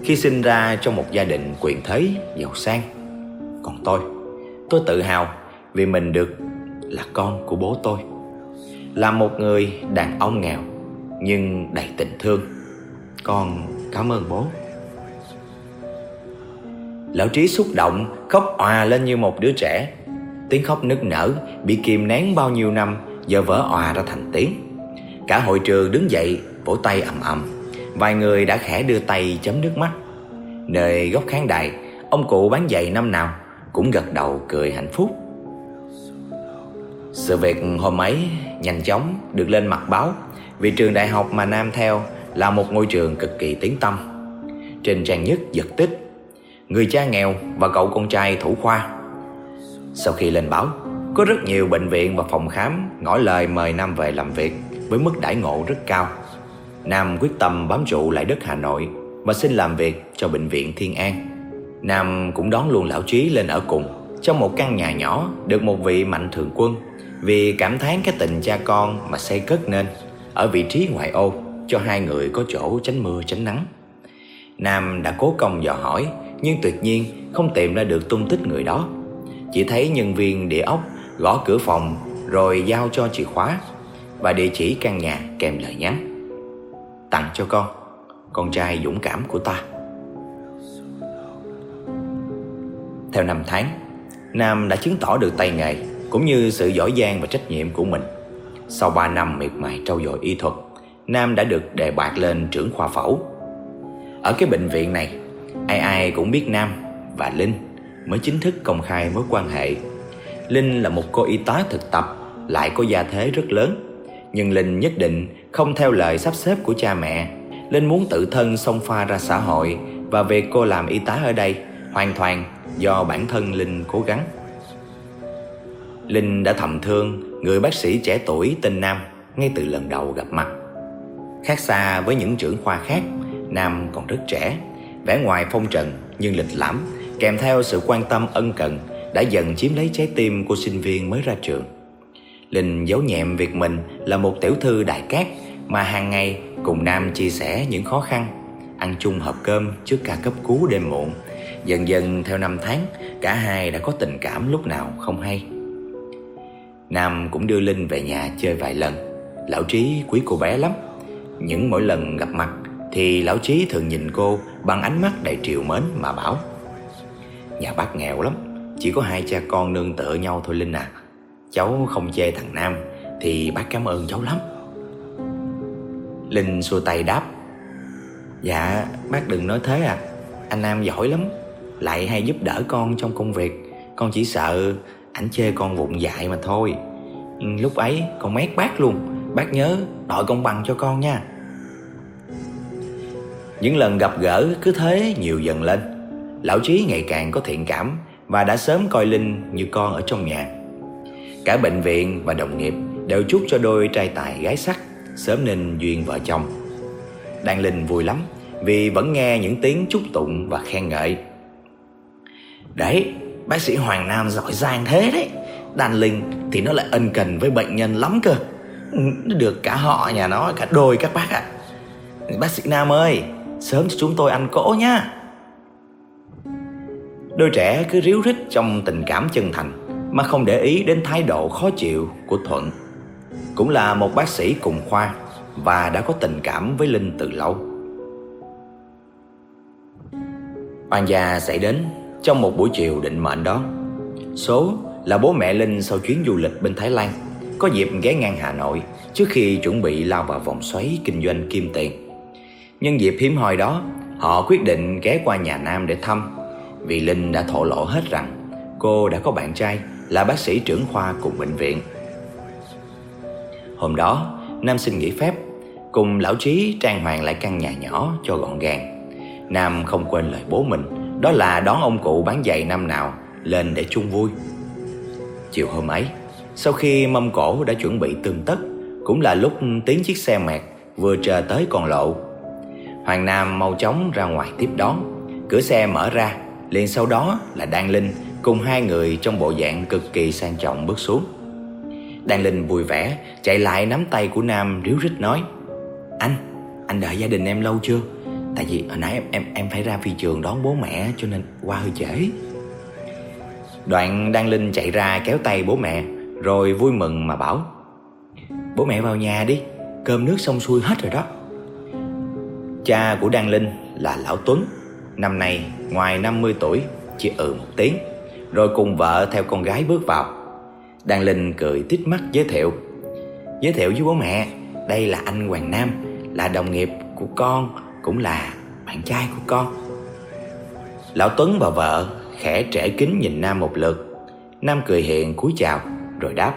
khi sinh ra trong một gia đình quyền thế, giàu sang. Còn tôi, tôi tự hào vì mình được là con của bố tôi. Là một người đàn ông nghèo nhưng đầy tình thương. Con cảm ơn bố. Lão Trí xúc động, khóc òa lên như một đứa trẻ. Tiếng khóc nức nở, bị kìm nén bao nhiêu năm, giờ vỡ òa ra thành tiếng. Cả hội trường đứng dậy, vỗ tay ầm ầm. Vài người đã khẽ đưa tay chấm nước mắt. Nơi góc khán đài, ông cụ bán giày năm nào cũng gật đầu cười hạnh phúc. Sự việc hôm ấy nhanh chóng được lên mặt báo vì trường đại học mà Nam theo là một ngôi trường cực kỳ tiếng tâm. Trên trang nhất giật tích người cha nghèo và cậu con trai thủ khoa. Sau khi lên báo, có rất nhiều bệnh viện và phòng khám ngỏ lời mời Nam về làm việc với mức đãi ngộ rất cao. Nam quyết tâm bám trụ lại đất Hà Nội và xin làm việc cho bệnh viện Thiên An. Nam cũng đón luôn lão Trí lên ở cùng trong một căn nhà nhỏ được một vị mạnh thường quân vì cảm thán cái tình cha con mà xây cất nên ở vị trí ngoại ô cho hai người có chỗ tránh mưa tránh nắng. Nam đã cố công dò hỏi nhưng tuyệt nhiên không tìm ra được tung tích người đó. Chỉ thấy nhân viên địa ốc gõ cửa phòng rồi giao cho chìa khóa và địa chỉ căn nhà kèm lời nhắn. Tặng cho con, con trai dũng cảm của ta. Theo năm tháng, Nam đã chứng tỏ được tay nghề cũng như sự giỏi giang và trách nhiệm của mình. Sau 3 năm miệt mài trau dồi y thuật, Nam đã được đề bạt lên trưởng khoa phẫu. Ở cái bệnh viện này, ai ai cũng biết Nam và Linh mới chính thức công khai mối quan hệ. Linh là một cô y tá thực tập, lại có gia thế rất lớn. Nhưng Linh nhất định không theo lời sắp xếp của cha mẹ. Linh muốn tự thân xông pha ra xã hội và việc cô làm y tá ở đây hoàn toàn do bản thân Linh cố gắng. Linh đã thầm thương người bác sĩ trẻ tuổi tên Nam ngay từ lần đầu gặp mặt. Khác xa với những trưởng khoa khác, Nam còn rất trẻ, vẻ ngoài phong trần nhưng lịch lãm, kèm theo sự quan tâm ân cần đã dần chiếm lấy trái tim của sinh viên mới ra trường. Linh giấu nhẹm việc mình là một tiểu thư đại cát mà hàng ngày cùng Nam chia sẻ những khó khăn, ăn chung hộp cơm trước ca cấp cứu đêm muộn. Dần dần theo năm tháng, cả hai đã có tình cảm lúc nào không hay. Nam cũng đưa Linh về nhà chơi vài lần. Lão Trí quý cô bé lắm. Những mỗi lần gặp mặt thì lão Trí thường nhìn cô bằng ánh mắt đầy triều mến mà bảo Nhà bác nghèo lắm, chỉ có hai cha con nương tựa nhau thôi Linh à. Cháu không chê thằng Nam thì bác cảm ơn cháu lắm. Linh xua tay đáp. Dạ bác đừng nói thế à. Anh Nam giỏi lắm Lại hay giúp đỡ con trong công việc. Con chỉ sợ ảnh chê con vụng dại mà thôi. Ừ, lúc ấy con mét bác luôn. Bác nhớ đòi công bằng cho con nha. Những lần gặp gỡ cứ thế nhiều dần lên. Lão Trí ngày càng có thiện cảm Và đã sớm coi Linh như con ở trong nhà. Cả bệnh viện và đồng nghiệp đều chúc cho đôi trai tài gái sắc Sớm nên duyên vợ chồng. Đan Linh vui lắm Vì vẫn nghe những tiếng chúc tụng và khen ngợi. Đấy, bác sĩ Hoàng Nam giỏi giang thế đấy. Đan Linh thì nó lại ân cần với bệnh nhân lắm cơ. Nó được cả họ nhà nó, cả đôi các bác ạ. À. Bác sĩ Nam ơi, Sớm cho chúng tôi ăn cỗ nha Đôi trẻ cứ ríu rít trong tình cảm chân thành Mà không để ý đến thái độ khó chịu của Thuận. Cũng là một bác sĩ cùng khoa Và đã có tình cảm với Linh từ lâu. Oan gia xảy đến trong một buổi chiều định mệnh đó Số là bố mẹ Linh sau chuyến du lịch bên Thái Lan Có dịp ghé ngang Hà Nội Trước khi chuẩn bị lao vào vòng xoáy kinh doanh kim tiền. Nhân dịp hiếm hoi đó, họ quyết định ghé qua nhà Nam để thăm vì Linh đã thổ lộ hết rằng cô đã có bạn trai là bác sĩ trưởng khoa cùng bệnh viện. Hôm đó, Nam xin nghỉ phép, cùng lão Trí trang hoàng lại căn nhà nhỏ cho gọn gàng. Nam không quên lời bố mình, đó là đón ông cụ bán giày năm nào lên để chung vui. Chiều hôm ấy, sau khi mâm cổ đã chuẩn bị tương tất, cũng là lúc tiếng chiếc xe mẹt vừa chờ tới con lộ Hoàng Nam mau chóng ra ngoài tiếp đón Cửa xe mở ra liền sau đó là Đan Linh Cùng hai người trong bộ dạng cực kỳ sang trọng bước xuống. Đan Linh vui vẻ Chạy lại nắm tay của Nam ríu rít nói Anh, anh đợi gia đình em lâu chưa? Tại vì hồi nãy em em em phải ra phi trường đón bố mẹ cho nên qua hơi trễ. Đoạn Đan Linh chạy ra kéo tay bố mẹ Rồi vui mừng mà bảo Bố mẹ vào nhà đi Cơm nước xong xuôi hết rồi đó. Cha của Đan Linh là Lão Tuấn Năm nay, ngoài 50 tuổi Chỉ ừ một tiếng, Rồi cùng vợ theo con gái bước vào. Đan Linh cười tít mắt giới thiệu. Giới thiệu với bố mẹ, Đây là anh Hoàng Nam, Là đồng nghiệp của con, Cũng là bạn trai của con. Lão Tuấn và vợ khẽ trễ kính nhìn Nam một lượt. Nam cười hiền cúi chào, Rồi đáp.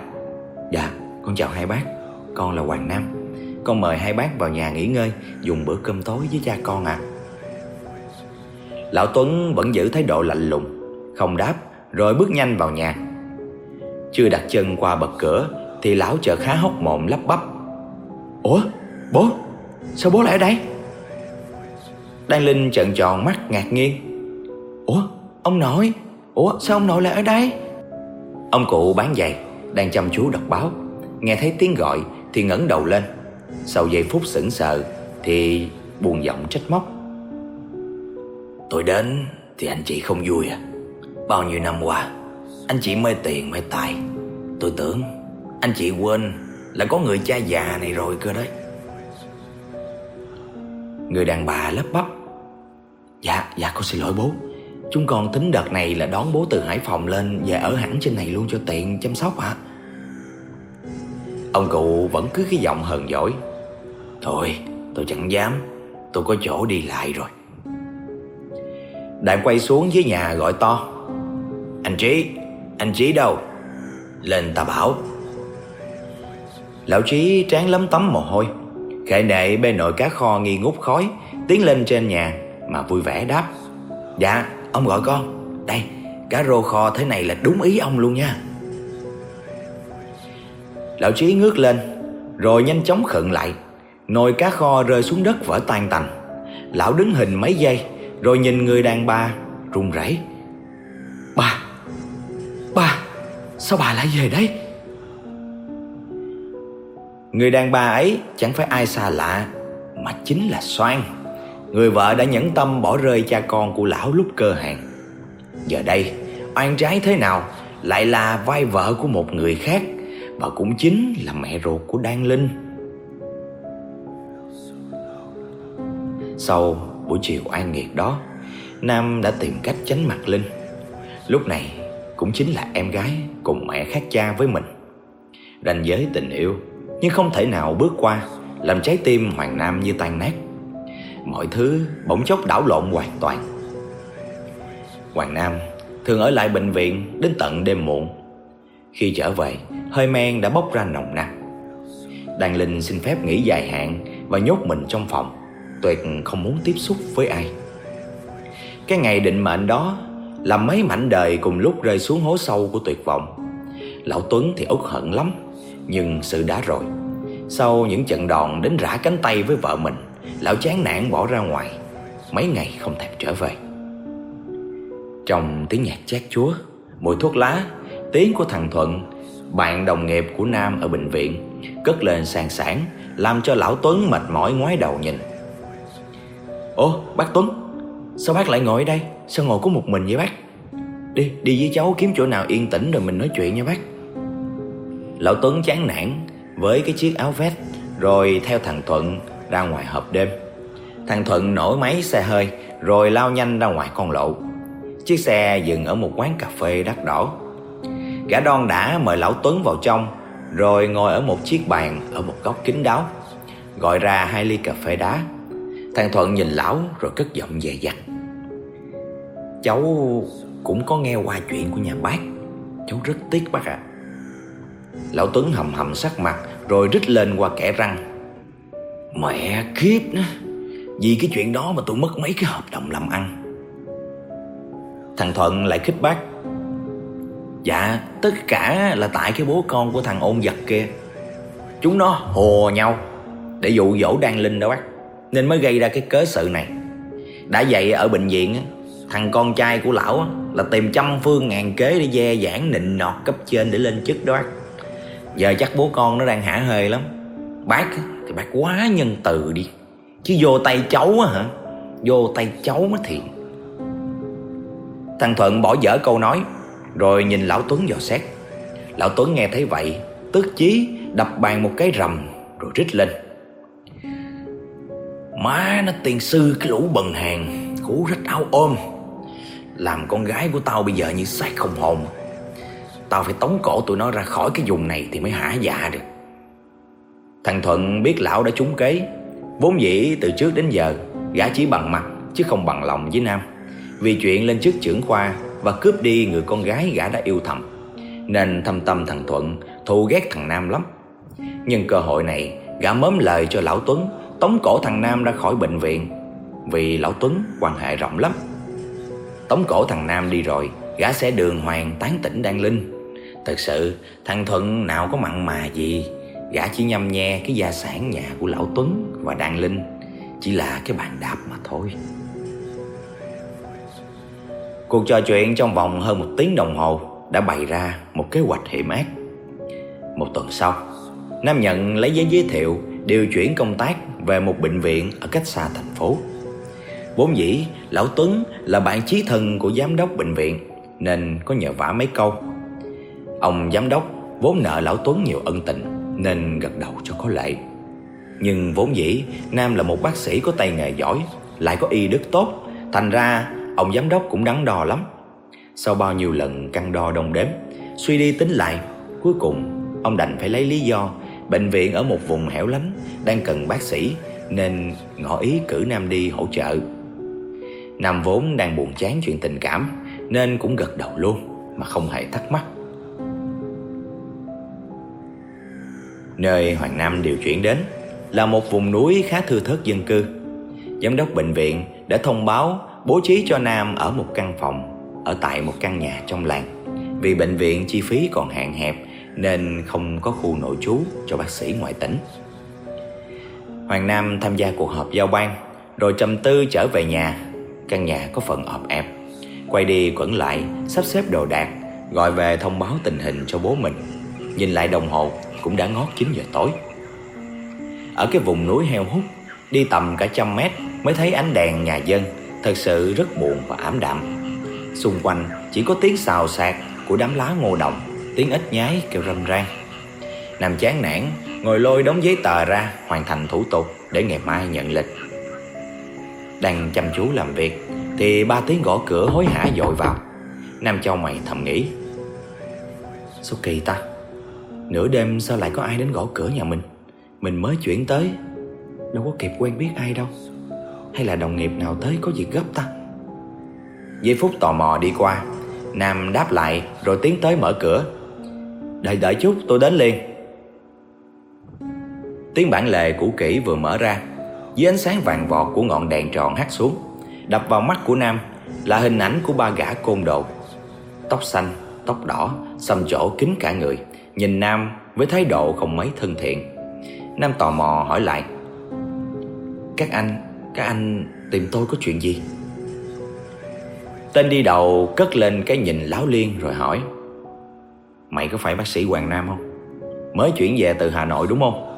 Dạ con chào hai bác, Con là Hoàng Nam. Con mời hai bác vào nhà nghỉ ngơi, Dùng bữa cơm tối với cha con à Lão Tuấn vẫn giữ thái độ lạnh lùng, Không đáp, Rồi bước nhanh vào nhà. Chưa đặt chân qua bậc cửa, Thì lão chợt khá hốc mồm lắp bắp. Ủa, bố? Sao bố lại ở đây? Đan Linh trợn tròn mắt ngạc nhiên. Ủa, ông nội? Ủa, sao ông nội lại ở đây? Ông cụ bán giày, Đang chăm chú đọc báo. Nghe thấy tiếng gọi thì ngẩng đầu lên. Sau giây phút sững sờ Thì buồn giọng trách móc. Tôi đến thì anh chị không vui à? Bao nhiêu năm qua Anh chị mê tiền mê tài. Tôi tưởng anh chị quên Là có người cha già này rồi cơ đấy. Người đàn bà lấp bắp. Dạ, dạ con xin lỗi bố. Chúng con tính đợt này là đón bố từ Hải Phòng lên Và ở hẳn trên này luôn cho tiện chăm sóc hả Ông cụ vẫn cứ cái giọng hờn dỗi. Thôi tôi chẳng dám. Tôi có chỗ đi lại rồi đạn quay xuống dưới nhà gọi to. Anh Trí Anh Trí đâu? Lên ta bảo. Lão Trí tráng lấm tấm mồ hôi. Khệ nệ bên nội cá kho nghi ngút khói, Tiến lên trên nhà Mà vui vẻ đáp. Dạ ông gọi con. Đây, cá rô kho thế này là đúng ý ông luôn nha. Lão Trí ngước lên, Rồi nhanh chóng khựng lại. Nồi cá kho rơi xuống đất vỡ tan tành. Lão đứng hình mấy giây rồi nhìn người đàn bà run rẩy. Bà Bà Sao bà lại về đây? Người đàn bà ấy chẳng phải ai xa lạ, Mà chính là Soan. Người vợ đã nhẫn tâm bỏ rơi cha con của lão lúc cơ hàng. Giờ đây, Oan trái thế nào Lại là vai vợ của một người khác Và cũng chính là mẹ ruột của Đan Linh. Sau buổi chiều oan nghiệt đó Nam đã tìm cách tránh mặt Linh. Lúc này cũng chính là em gái cùng mẹ khác cha với mình. Ranh giới tình yêu Nhưng không thể nào bước qua Làm trái tim Hoàng Nam như tan nát. Mọi thứ bỗng chốc đảo lộn hoàn toàn. Hoàng Nam thường ở lại bệnh viện đến tận đêm muộn. Khi trở về, hơi men đã bốc ra nồng nặc. Đàn Linh xin phép nghỉ dài hạn và nhốt mình trong phòng. Tuyệt không muốn tiếp xúc với ai. Cái ngày định mệnh đó là mấy mảnh đời cùng lúc rơi xuống hố sâu của tuyệt vọng. Lão Tuấn thì ức hận lắm, Nhưng sự đã rồi. Sau những trận đòn đến rã cánh tay với vợ mình, Lão chán nản bỏ ra ngoài, Mấy ngày không thèm trở về. Trong tiếng nhạc chát chúa, Mùi thuốc lá, Tiếng của thằng Thuận, Bạn đồng nghiệp của Nam ở bệnh viện Cất lên sàn sản Làm cho lão Tuấn mệt mỏi ngoái đầu nhìn. Ồ bác Tuấn, Sao bác lại ngồi ở đây? Sao ngồi có một mình vậy bác? Đi đi với cháu kiếm chỗ nào yên tĩnh rồi mình nói chuyện nha bác. Lão Tuấn chán nản Với cái chiếc áo vest, Rồi theo thằng Thuận ra ngoài hộp đêm. Thằng Thuận nổ máy xe hơi, Rồi lao nhanh ra ngoài con lộ. Chiếc xe dừng ở một quán cà phê đắt đỏ. Gã đon đã mời lão Tuấn vào trong, Rồi ngồi ở một chiếc bàn Ở một góc kín đáo, Gọi ra hai ly cà phê đá. Thằng Thuận nhìn lão rồi cất giọng dè dặt. Cháu cũng có nghe qua chuyện của nhà bác. Cháu rất tiếc bác ạ. À. Lão Tuấn hầm hầm sắc mặt Rồi rít lên qua kẻ răng. Mẹ kiếp nữa Vì cái chuyện đó mà tôi mất mấy cái hợp đồng làm ăn. Thằng Thuận lại khích bác. Dạ tất cả là tại cái bố con của thằng ôn giật kia. Chúng nó hồ nhau, Để dụ dỗ Đan Linh đó bác. Nên mới gây ra cái cớ sự này. Đã vậy ở bệnh viện Thằng con trai của lão là tìm trăm phương ngàn kế Để dè dãn, nịnh nọt cấp trên để lên chức đó Giờ chắc bố con nó đang hả hê lắm. Bác thì bác quá nhân từ đi. Chứ vô tay cháu á hả? Vô tay cháu mới thì Thằng Thuận bỏ dở câu nói, Rồi nhìn Lão Tuấn dò xét. Lão Tuấn nghe thấy vậy, Tức chí đập bàn một cái rầm, Rồi rít lên. Má nó tiền sư cái lũ bần hàng Cú rách áo ôm. Làm con gái của tao bây giờ như xác không hồn. Tao phải tống cổ tụi nó ra khỏi cái vùng này Thì mới hả dạ được. Thằng Thuận biết lão đã trúng kế, Vốn dĩ từ trước đến giờ Gã chỉ bằng mặt chứ không bằng lòng với Nam. Vì chuyện lên chức trưởng khoa Và cướp đi người con gái gã đã yêu thầm, Nên thâm tâm thằng Thuận Thù ghét thằng Nam lắm. Nhưng cơ hội này, Gã mớm lời cho lão Tuấn Tống cổ thằng Nam ra khỏi bệnh viện. Vì lão Tuấn quan hệ rộng lắm. Tống cổ thằng Nam đi rồi, Gã sẽ đường hoàng tán tỉnh Đan Linh. Thật sự, thằng Thuận nào có mặn mà gì. Gã chỉ nhâm nhe cái gia sản nhà của lão Tuấn và Đan Linh. Chỉ là cái bàn đạp mà thôi. Cuộc trò chuyện trong vòng hơn một tiếng đồng hồ Đã bày ra một kế hoạch hiểm ác. Một tuần sau, Nam nhận lấy giấy giới thiệu Điều chuyển công tác về một bệnh viện ở cách xa thành phố. Vốn dĩ, Lão Tuấn là bạn chí thân của giám đốc bệnh viện, Nên có nhờ vả mấy câu. Ông giám đốc vốn nợ Lão Tuấn nhiều ân tình, Nên gật đầu cho có lệ. Nhưng vốn dĩ, Nam là một bác sĩ có tay nghề giỏi, Lại có y đức tốt, Thành ra ông giám đốc cũng đắn đo lắm. Sau bao nhiêu lần căng đo đong đếm, Suy đi tính lại, Cuối cùng ông đành phải lấy lý do Bệnh viện ở một vùng hẻo lánh, Đang cần bác sĩ, Nên ngỏ ý cử Nam đi hỗ trợ. Nam vốn đang buồn chán chuyện tình cảm, Nên cũng gật đầu luôn, Mà không hề thắc mắc. Nơi Hoàng Nam điều chuyển đến Là một vùng núi khá thưa thớt dân cư. Giám đốc bệnh viện đã thông báo Bố trí cho Nam ở một căn phòng, Ở tại một căn nhà trong làng. Vì bệnh viện chi phí còn hạn hẹp nên không có khu nội trú cho bác sĩ ngoại tỉnh. Hoàng Nam tham gia cuộc họp giao ban, rồi trầm tư trở về nhà. Căn nhà có phần ọp ẹp, quay đi quẩn lại, sắp xếp đồ đạc, gọi về thông báo tình hình cho bố mình. Nhìn lại đồng hồ cũng đã ngót 9 giờ tối. Ở cái vùng núi heo hút, đi tầm cả trăm mét mới thấy ánh đèn nhà dân, thật sự rất buồn và ảm đạm. Xung quanh chỉ có tiếng xào xạc của đám lá ngô đồng tiếng ếch nhái kêu râm ran. Nằm chán nản, ngồi lôi đóng giấy tờ ra hoàn thành thủ tục để ngày mai nhận lịch. Đang chăm chú làm việc thì ba tiếng gõ cửa hối hả dội vào. Nam Châu mày thầm nghĩ. Số kỳ ta? Nửa đêm sao lại có ai đến gõ cửa nhà mình? Mình mới chuyển tới, đâu có kịp quen biết ai đâu. Hay là đồng nghiệp nào tới có việc gấp ta? Giây phút tò mò đi qua, Nam đáp lại rồi tiến tới mở cửa Đợi đợi chút tôi đến liền. Tiếng bản lề cũ kỹ vừa mở ra. Dưới ánh sáng vàng vọt của ngọn đèn tròn hắt xuống Đập vào mắt của Nam Là hình ảnh của ba gã côn đồ. Tóc xanh, tóc đỏ Xăm chỗ kín cả người Nhìn Nam với thái độ không mấy thân thiện. Nam tò mò hỏi lại Các anh, các anh tìm tôi có chuyện gì? Tên đi đầu cất lên cái nhìn láo liên rồi hỏi Mày có phải bác sĩ Hoàng Nam không? Mới chuyển về từ Hà Nội đúng không?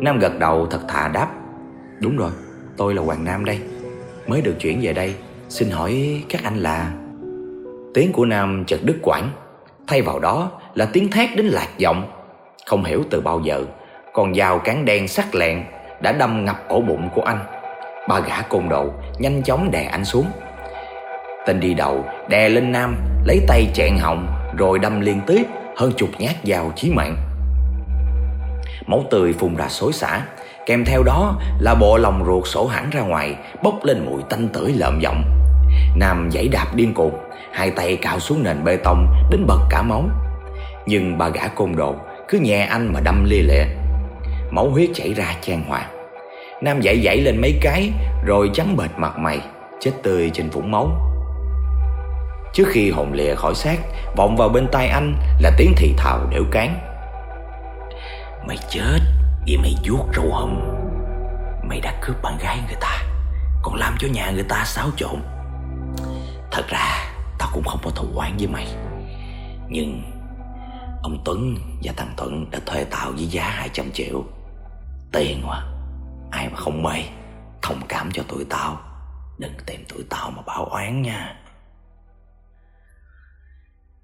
Nam gật đầu thật thà đáp. Đúng rồi, tôi là Hoàng Nam đây. Mới được chuyển về đây Xin hỏi các anh là? Tiếng của Nam chợt đứt quãng. Thay vào đó là tiếng thét đến lạc giọng. Không hiểu từ bao giờ Còn dao cán đen sắc lẹn Đã đâm ngập ổ bụng của anh. Ba gã côn đồ nhanh chóng đè anh xuống. Tên đi đầu, đè lên Nam, Lấy tay chẹn họng, Rồi đâm liên tiếp, hơn chục nhát vào chí mạng. Máu tươi phun ra xối xả, Kèm theo đó là bộ lòng ruột sổ hẳn ra ngoài, Bốc lên mùi tanh tưởi lợm giọng. Nam giãy đạp điên cuồng, Hai tay cào xuống nền bê tông Đến bật cả máu. Nhưng bà gã côn đồ cứ nhẹ anh mà đâm lia lịa Máu huyết chảy ra chan hòa. Nam dậy dậy lên mấy cái, Rồi trắng bệt mặt mày, Chết tươi trên vũng máu. Trước khi hồn lìa khỏi xác, Vọng vào bên tai anh là tiếng thì thào đểu cán. Mày chết vì mày vuốt râu hồng. Mày đã cướp bạn gái người ta, Còn làm cho nhà người ta xáo trộn. Thật ra, Tao cũng không có thù oán với mày. Nhưng Ông Tuấn và thằng Thuận đã thuê tao với giá 200 triệu. Tiền quá Ai mà không mê Thông cảm cho tụi tao. Đừng tìm tụi tao mà báo oán nha.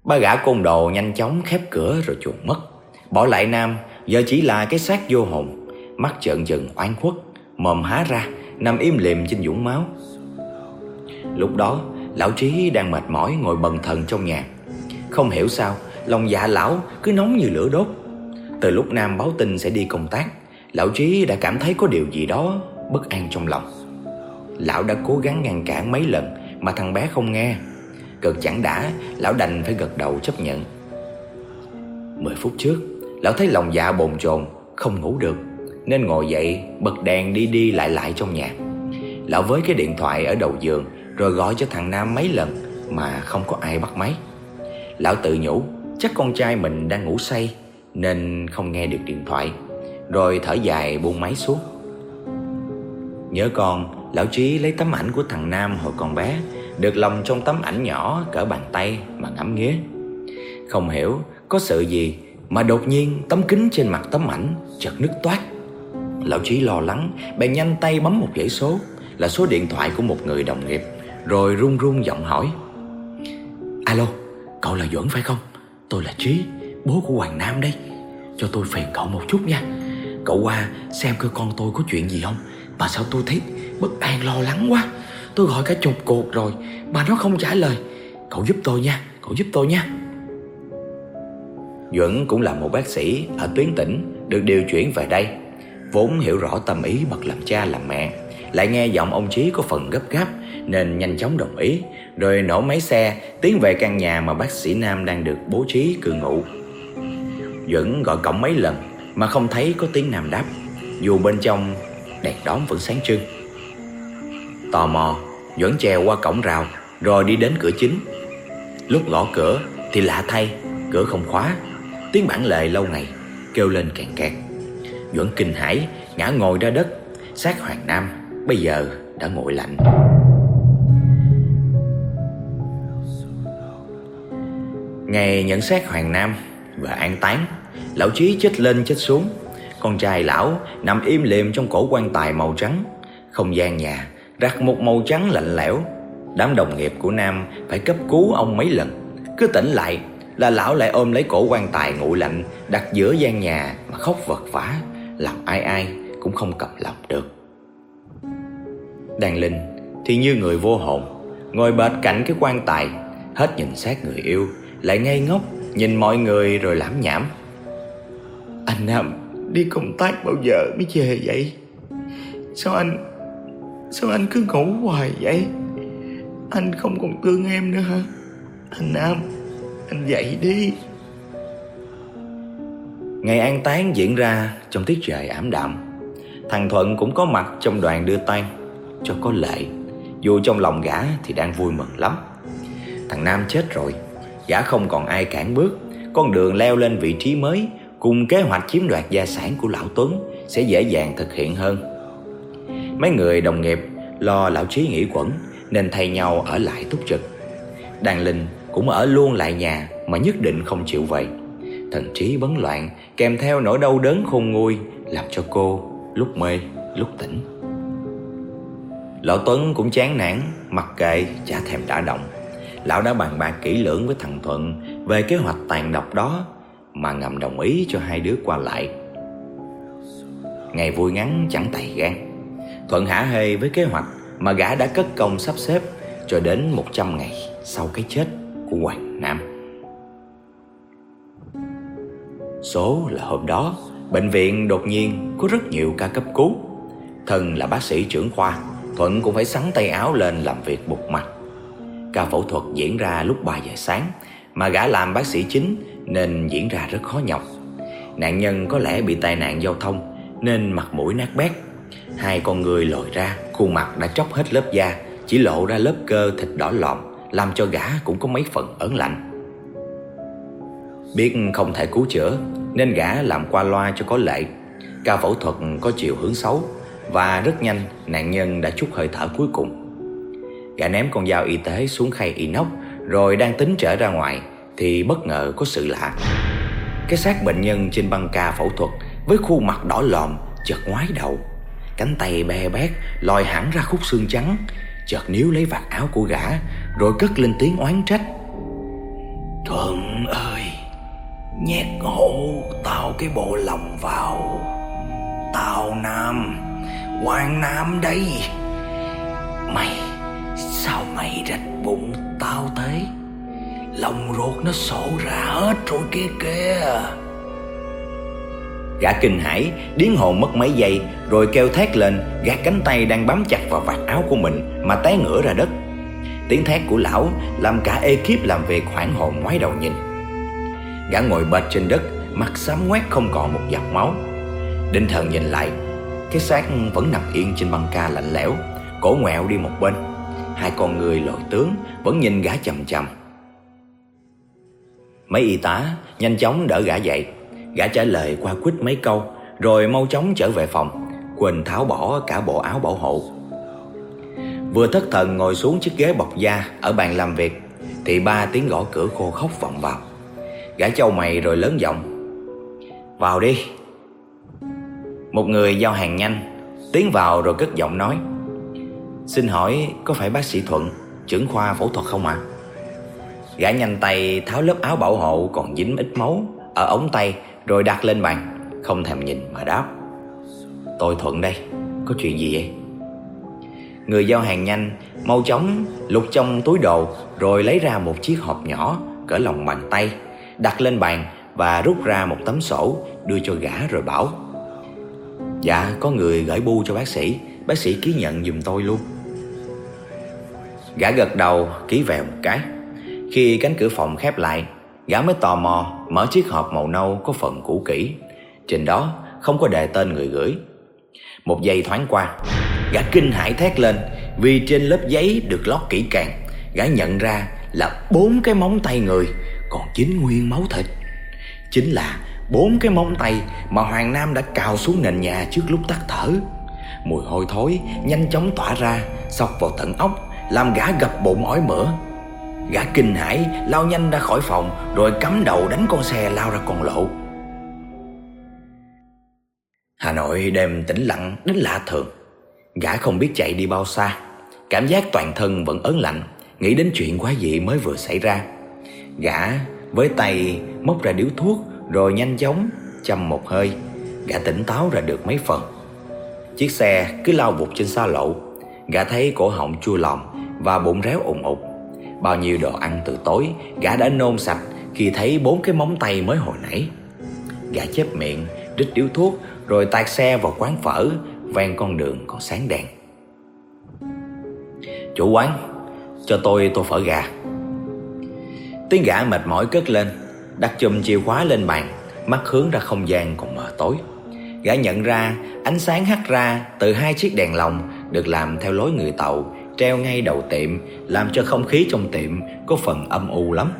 Ba gã côn đồ nhanh chóng khép cửa rồi chuồn mất. Bỏ lại Nam, Giờ chỉ là cái xác vô hồn. Mắt trợn trừng, oán khuất, Mồm há ra, Nằm im lìm trên dũng máu. Lúc đó, Lão Trí đang mệt mỏi ngồi bần thần trong nhà. Không hiểu sao, Lòng dạ lão cứ nóng như lửa đốt. Từ lúc Nam báo tin sẽ đi công tác, Lão Trí đã cảm thấy có điều gì đó Bất an trong lòng. Lão đã cố gắng ngăn cản mấy lần Mà thằng bé không nghe. Cực chẳng đã, Lão đành phải gật đầu chấp nhận. Mười phút trước, Lão thấy lòng dạ bồn chồn, Không ngủ được, Nên ngồi dậy, bật đèn đi đi lại lại trong nhà. Lão với cái điện thoại ở đầu giường, Rồi gọi cho thằng Nam mấy lần Mà không có ai bắt máy. Lão tự nhủ, Chắc con trai mình đang ngủ say, Nên không nghe được điện thoại, Rồi thở dài buông máy xuống. Nhớ con, Lão Trí lấy tấm ảnh của thằng Nam hồi còn bé được lòng trong tấm ảnh nhỏ cỡ bàn tay mà ngắm nghía. Không hiểu có sự gì Mà đột nhiên tấm kính trên mặt tấm ảnh chợt nứt toát. Lão Trí lo lắng Bèn nhanh tay bấm một dãy số Là số điện thoại của một người đồng nghiệp Rồi run run giọng hỏi. Alo, cậu là Duẩn phải không? Tôi là Trí, bố của Hoàng Nam đây. Cho tôi phiền cậu một chút nha. Cậu qua xem cơ con tôi có chuyện gì không? Mà sao tôi thấy bất an lo lắng quá? Tôi gọi cả chục cuộc rồi Mà nó không trả lời. Cậu giúp tôi nha, cậu giúp tôi nha. Duẩn cũng là một bác sĩ ở tuyến tỉnh Được điều chuyển về đây. Vốn hiểu rõ tâm ý bậc làm cha làm mẹ Lại nghe giọng ông Chí có phần gấp gáp Nên nhanh chóng đồng ý Rồi nổ máy xe Tiến về căn nhà mà bác sĩ Nam đang được bố trí cư ngụ. Duẩn gọi cổng mấy lần Mà không thấy có tiếng Nam đáp Dù bên trong đèn đóm vẫn sáng trưng. Tò mò Duẩn trèo qua cổng rào, Rồi đi đến cửa chính. Lúc gõ cửa thì lạ thay, Cửa không khóa. Tiếng bản lề lâu ngày, Kêu lên càng kẹt. Duẩn kinh hãi, Ngã ngồi ra đất. Sát Hoàng Nam Bây giờ đã nguội lạnh. Ngày nhận xác Hoàng Nam Và an táng, Lão Chí chết lên chết xuống. Con trai lão nằm im lìm trong cổ quan tài màu trắng, Không gian nhà. Rặt một màu trắng lạnh lẽo. Đám đồng nghiệp của Nam phải cấp cứu ông mấy lần. Cứ tỉnh lại là lão lại ôm lấy cổ quan tài nguội lạnh, Đặt giữa gian nhà mà khóc vật vã. Làm ai ai cũng không cầm lòng được. Đàn Linh thì như người vô hồn, Ngồi bệt cạnh cái quan tài, Hết nhìn sát người yêu, Lại ngây ngốc Nhìn mọi người rồi lãm nhảm. Anh Nam đi công tác bao giờ mới về vậy? Sao anh Sao anh cứ ngủ hoài vậy? Anh không còn thương em nữa hả? Anh Nam, Anh dậy đi. Ngày an táng diễn ra trong tiết trời ảm đạm. Thằng Thuận cũng có mặt trong đoàn đưa tang Cho có lệ. Dù trong lòng gã thì đang vui mừng lắm. Thằng Nam chết rồi, Gã không còn ai cản bước. Con đường leo lên vị trí mới Cùng kế hoạch chiếm đoạt gia sản của Lão Tuấn Sẽ dễ dàng thực hiện hơn. Mấy người đồng nghiệp lo lão trí nghỉ quẩn, Nên thay nhau ở lại túc trực. Đàn Linh cũng ở luôn lại nhà Mà nhất định không chịu vậy. Thần trí bấn loạn, Kèm theo nỗi đau đớn khôn nguôi, Làm cho cô lúc mê, lúc tỉnh. Lão Tuấn cũng chán nản, Mặc kệ, chả thèm đã động. Lão đã bàn bạc kỹ lưỡng với thằng Thuận Về kế hoạch tàn độc đó, Mà ngầm đồng ý cho hai đứa qua lại. Ngày vui ngắn chẳng tày gan. Thuận hả hê với kế hoạch Mà gã đã cất công sắp xếp Cho đến 100 ngày sau cái chết của Hoàng Nam. Số là hôm đó, Bệnh viện đột nhiên có rất nhiều ca cấp cứu. Thân là bác sĩ trưởng khoa, Thuận cũng phải sắn tay áo lên làm việc bục mặt Ca phẫu thuật diễn ra lúc 3 giờ sáng, Mà gã làm bác sĩ chính Nên diễn ra rất khó nhọc. Nạn nhân có lẽ bị tai nạn giao thông, Nên mặt mũi nát bét. Hai con người lồi ra, Khuôn mặt đã tróc hết lớp da, Chỉ lộ ra lớp cơ thịt đỏ lòm, Làm cho gã cũng có mấy phần ớn lạnh. Biết không thể cứu chữa, Nên gã làm qua loa cho có lệ. Ca phẫu thuật có chiều hướng xấu, Và rất nhanh nạn nhân đã chút hơi thở cuối cùng. Gã ném con dao y tế xuống khay inox, Rồi đang tính trở ra ngoài, Thì bất ngờ có sự lạ. Cái xác bệnh nhân trên băng ca phẫu thuật Với khuôn mặt đỏ lòm Chợt ngoái đầu. Cánh tay bè bét, lòi hẳn ra khúc xương trắng. Chợt níu lấy vạt áo của gã, Rồi cất lên tiếng oán trách. Thuận ơi, Nhét ngộ tao cái bộ lòng vào. Tao Nam, Hoàng Nam đây. Mày, Sao mày rạch bụng tao thế? Lòng ruột nó sổ ra hết rồi kia kìa. Gã kinh hãi, Điến hồn mất mấy giây, Rồi kêu thét lên gác cánh tay đang bám chặt vào vạt áo của mình Mà té ngửa ra đất. Tiếng thét của lão Làm cả ekip làm việc hoảng hồn ngoái đầu nhìn. Gã ngồi bệt trên đất Mặt xám ngoét không còn một giọt máu. Đinh thần nhìn lại, Cái xác vẫn nằm yên trên băng ca lạnh lẽo, Cổ ngoẹo đi một bên. Hai con người lội tướng Vẫn nhìn gã chầm chầm Mấy y tá nhanh chóng đỡ gã dậy. Gã trả lời qua quýt mấy câu, Rồi mau chóng trở về phòng Quỳnh tháo bỏ cả bộ áo bảo hộ. Vừa thất thần ngồi xuống chiếc ghế bọc da Ở bàn làm việc, Thì ba tiếng gõ cửa khô khóc vọng vào. Gã châu mày rồi lớn giọng, Vào đi. Một người giao hàng nhanh, Tiến vào rồi cất giọng nói, Xin hỏi có phải bác sĩ Thuận, Trưởng khoa phẫu thuật không ạ? Gã nhanh tay tháo lớp áo bảo hộ Còn dính ít máu Ở ống tay rồi đặt lên bàn, Không thèm nhìn mà đáp. Tôi Thuận đây, Có chuyện gì vậy? Người giao hàng nhanh, Mau chóng lục trong túi đồ, Rồi lấy ra một chiếc hộp nhỏ Cỡ lòng bàn tay, Đặt lên bàn và rút ra một tấm sổ, Đưa cho gã rồi bảo Dạ có người gửi bu cho bác sĩ Bác sĩ ký nhận giùm tôi luôn. Gã gật đầu, ký vào một cái. Khi cánh cửa phòng khép lại, Gã mới tò mò mở chiếc hộp màu nâu có phần cũ kỹ. Trên đó không có đề tên người gửi. Một giây thoáng qua, Gã kinh hãi thét lên Vì trên lớp giấy được lót kỹ càng. Gã nhận ra là bốn cái móng tay người, Còn chính nguyên máu thịt. Chính là bốn cái móng tay mà Hoàng Nam đã cào xuống nền nhà trước lúc tắt thở. Mùi hôi thối nhanh chóng tỏa ra xộc vào tận ốc, Làm gã gập bụng ói mửa. Gã kinh hãi, lao nhanh ra khỏi phòng, Rồi cắm đầu đánh con xe lao ra con lộ. Hà Nội đêm tĩnh lặng, đến lạ thường. Gã không biết chạy đi bao xa. Cảm giác toàn thân vẫn ớn lạnh, Nghĩ đến chuyện quá dị mới vừa xảy ra. Gã với tay móc ra điếu thuốc, Rồi nhanh chóng châm một hơi. Gã tỉnh táo ra được mấy phần. Chiếc xe cứ lao vụt trên xa lộ. Gã thấy cổ họng chua lòm Và bụng réo ủng ụt. Bao nhiêu đồ ăn từ tối, Gã đã nôn sạch khi thấy bốn cái móng tay mới hồi nãy. Gã chép miệng, Rít điếu thuốc, Rồi tạt xe vào quán phở, Ven con đường còn sáng đèn. Chủ quán, Cho tôi tô phở gà. Tiếng gã mệt mỏi cất lên, Đặt chùm chìa khóa lên bàn, Mắt hướng ra không gian còn mờ tối. Gã nhận ra, ánh sáng hắt ra Từ hai chiếc đèn lồng Được làm theo lối người tàu. Treo ngay đầu tiệm Làm cho không khí trong tiệm Có phần âm u lắm.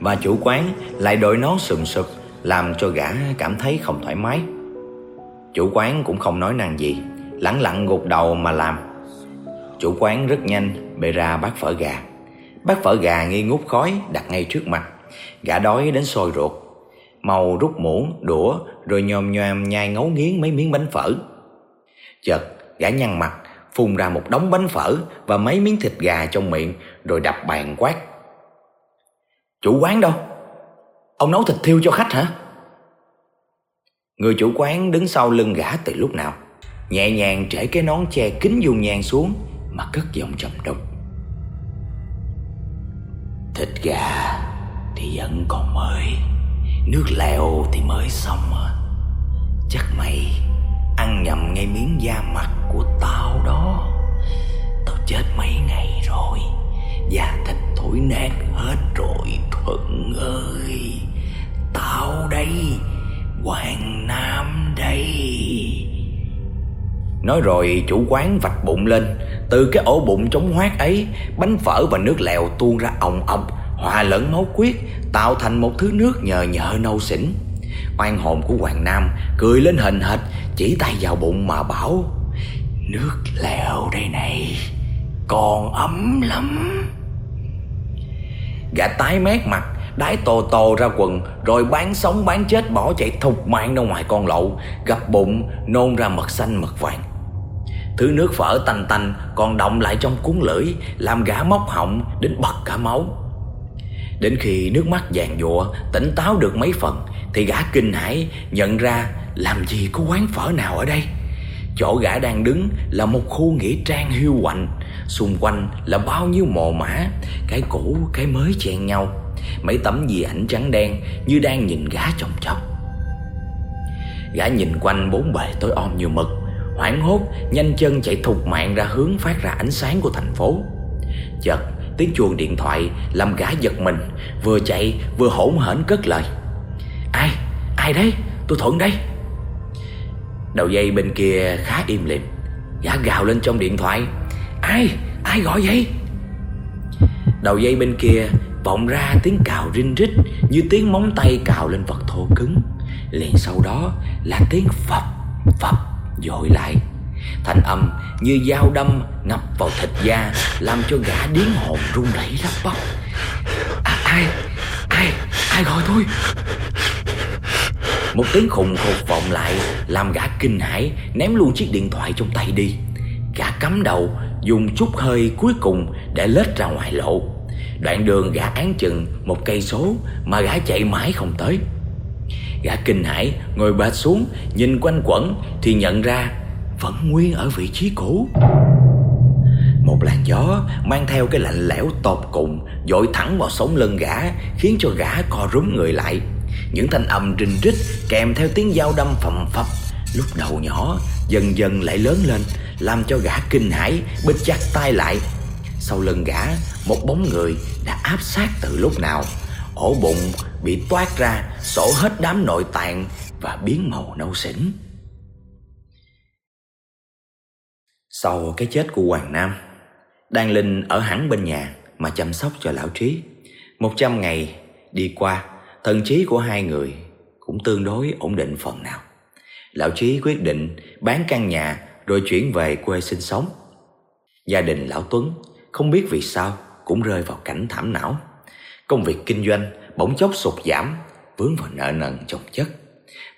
Và chủ quán lại đội nón sùm sụp Làm cho gã cảm thấy không thoải mái. Chủ quán cũng không nói năng gì lẳng lặng gục đầu mà làm. Chủ quán rất nhanh bê ra bát phở gà. Bát phở gà nghi ngút khói đặt ngay trước mặt. Gã đói đến sôi ruột. Màu rút muỗng, đũa Rồi nhòm nhòm nhai ngấu nghiến mấy miếng bánh phở. Chợt gã nhăn mặt Phun ra một đống bánh phở Và mấy miếng thịt gà trong miệng, Rồi đập bàn quát. Chủ quán đâu? Ông nấu thịt thiêu cho khách hả? Người chủ quán đứng sau lưng gã từ lúc nào, Nhẹ nhàng trễ cái nón che kính dung nhang xuống Mà cất giọng trầm đục. Thịt gà thì vẫn còn mới, Nước lèo thì mới xong à Chắc mày ăn nhầm ngay miếng da mặt của tao đó. Tao chết mấy ngày rồi, Da thịt thối nát hết rồi, Thuận ơi. Tao đây, Hoàng Nam đây. Nói rồi chủ quán vạch bụng lên. Từ cái ổ bụng trống hoác ấy, Bánh phở và nước lèo tuôn ra ồng ọc, Hòa lẫn máu quyết, Tạo thành một thứ nước nhờ nhợ nâu xỉn. Oan hồn của Hoàng Nam Cười lên hình hệt, Chỉ tay vào bụng mà bảo, Nước lèo đây này, Còn ấm lắm. Gã tái mét mặt, đái tồ tồ ra quần, rồi bán sống bán chết bỏ chạy thục mạng ra ngoài con lậu gặp bụng, nôn ra mật xanh mật vàng. Thứ nước phở tanh tanh còn động lại trong cuốn lưỡi, làm gã móc họng đến bật cả máu. Đến khi nước mắt vàng dụa tỉnh táo được mấy phần thì gã kinh hãi nhận ra làm gì có quán phở nào ở đây. Chỗ gã đang đứng là một khu nghĩa trang hiu quạnh, xung quanh là bao nhiêu mồ mã cái cũ, cái mới chen nhau. Mấy tấm di ảnh trắng đen như đang nhìn gã chồng chọc gã nhìn quanh bốn bề tối om như mực, hoảng hốt, nhanh chân chạy thục mạng ra hướng phát ra ánh sáng của thành phố. Chợt, tiếng chuông điện thoại làm gã giật mình, vừa chạy, vừa hỗn hển cất lời ai? Ai đấy? Tôi thuận đây. Đầu dây bên kia khá im lìm gã gào lên trong điện thoại. Ai? Ai gọi vậy? Đầu dây bên kia vọng ra tiếng cào rinh rít như tiếng móng tay cào lên vật thô cứng. Liền sau đó là tiếng phập phập dội lại. Thanh âm như dao đâm ngập vào thịt da làm cho gã điếng hồn run rẩy lắp bắp. À, ai? Ai? Ai gọi tôi? Một tiếng khùng khục vọng lại, làm gã kinh hãi, ném luôn chiếc điện thoại trong tay đi. Gã cắm đầu, dùng chút hơi cuối cùng để lết ra ngoài lộ. Đoạn đường gã án chừng một cây số mà gã chạy mãi không tới. Gã kinh hãi, ngồi bệt xuống, nhìn quanh quẩn thì nhận ra vẫn nguyên ở vị trí cũ. Một làn gió mang theo cái lạnh lẽo tột cùng dội thẳng vào sống lưng gã, khiến cho gã co rúm người lại những thanh âm rình rít kèm theo tiếng dao đâm phầm phập. Lúc đầu nhỏ, dần dần lại lớn lên, làm cho gã kinh hãi bịt chặt tay lại. Sau lưng gã, một bóng người đã áp sát từ lúc nào. Ổ bụng bị toát ra sổ hết đám nội tạng và biến màu nâu xỉn. Sau cái chết của hoàng nam, đan linh ở hẳn bên nhà mà chăm sóc cho lão trí. Một trăm ngày đi qua thần trí của hai người cũng tương đối ổn định phần nào. Lão trí quyết định bán căn nhà rồi chuyển về quê sinh sống. Gia đình lão tuấn không biết vì sao cũng rơi vào cảnh thảm não. Công việc kinh doanh bỗng chốc sụt giảm, vướng vào nợ nần chồng chất.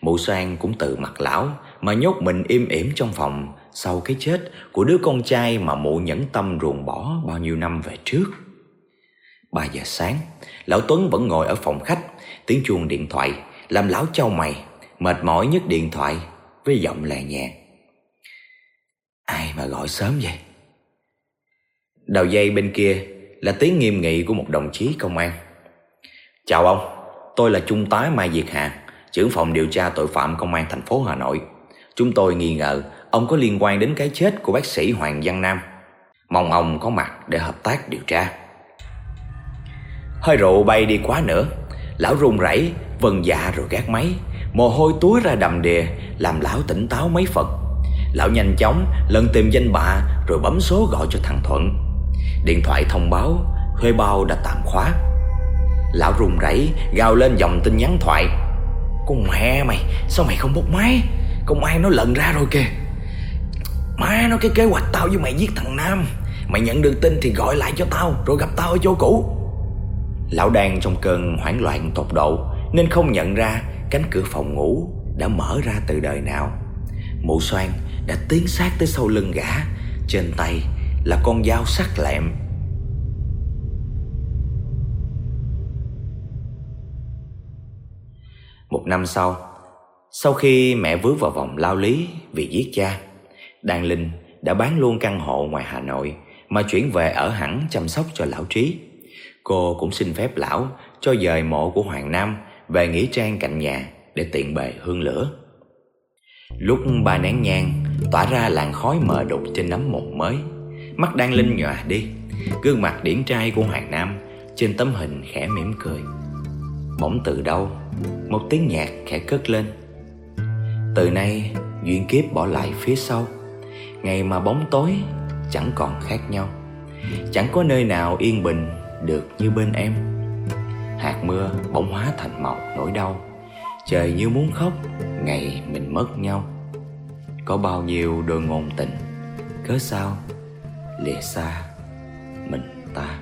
Mụ xoan cũng từ mặt lão mà nhốt mình im ỉm trong phòng sau cái chết của đứa con trai mà mụ nhẫn tâm ruồng bỏ bao nhiêu năm về trước. Ba giờ sáng, lão tuấn vẫn ngồi ở phòng khách tiếng chuông điện thoại, làm lão châu mày, mệt mỏi nhấc điện thoại với giọng lè nhẹ. Ai mà gọi sớm vậy? Đầu dây bên kia là tiếng nghiêm nghị của một đồng chí công an. Chào ông, tôi là trung tá mai việt hà, trưởng phòng điều tra tội phạm công an thành phố hà nội. Chúng tôi nghi ngờ ông có liên quan đến cái chết của bác sĩ hoàng văn nam. Mong ông có mặt để hợp tác điều tra. Hơi rượu bay đi quá nữa lão run rẩy, vần dạ rồi gác máy. Mồ hôi túi ra đầm đìa, làm lão tỉnh táo mấy phần lão nhanh chóng lần tìm danh bạ rồi bấm số gọi cho thằng thuận. Điện thoại thông báo thuê bao đã tạm khóa. Lão run rẩy, gào lên dòng tin nhắn thoại. Con mẹ mày, sao mày không bốc máy? Công an nó lần ra rồi kìa. Má nó cái kế hoạch tao với mày giết thằng nam. Mày nhận được tin thì gọi lại cho tao, rồi gặp tao ở chỗ cũ lão đang trong cơn hoảng loạn tột độ, nên không nhận ra cánh cửa phòng ngủ đã mở ra từ đời nào. Mụ xoan đã tiến sát tới sau lưng gã, trên tay là con dao sắc lẹm. Một năm sau sau khi mẹ vướng vào vòng lao lý vì giết cha, đan linh đã bán luôn căn hộ ngoài hà nội mà chuyển về ở hẳn chăm sóc cho lão trí cô cũng xin phép lão cho dời mộ của hoàng nam về nghỉ trang cạnh nhà để tiện bề hương lửa. Lúc ba nén nhang, tỏa ra làn khói mờ đục trên nấm mộ mới. Mắt đang linh nhòa đi, gương mặt điển trai của hoàng nam trên tấm hình khẽ mỉm cười. Bỗng từ đâu, một tiếng nhạc khẽ cất lên. Từ nay, duyên kiếp bỏ lại phía sau. Ngày mà bóng tối, chẳng còn khác nhau. Chẳng có nơi nào yên bình được như bên em. Hạt mưa bỗng hóa thành màu nỗi đau, trời như muốn khóc, ngày mình mất nhau. Có bao nhiêu đôi ngôn tình, cớ sao, lìa xa mình ta?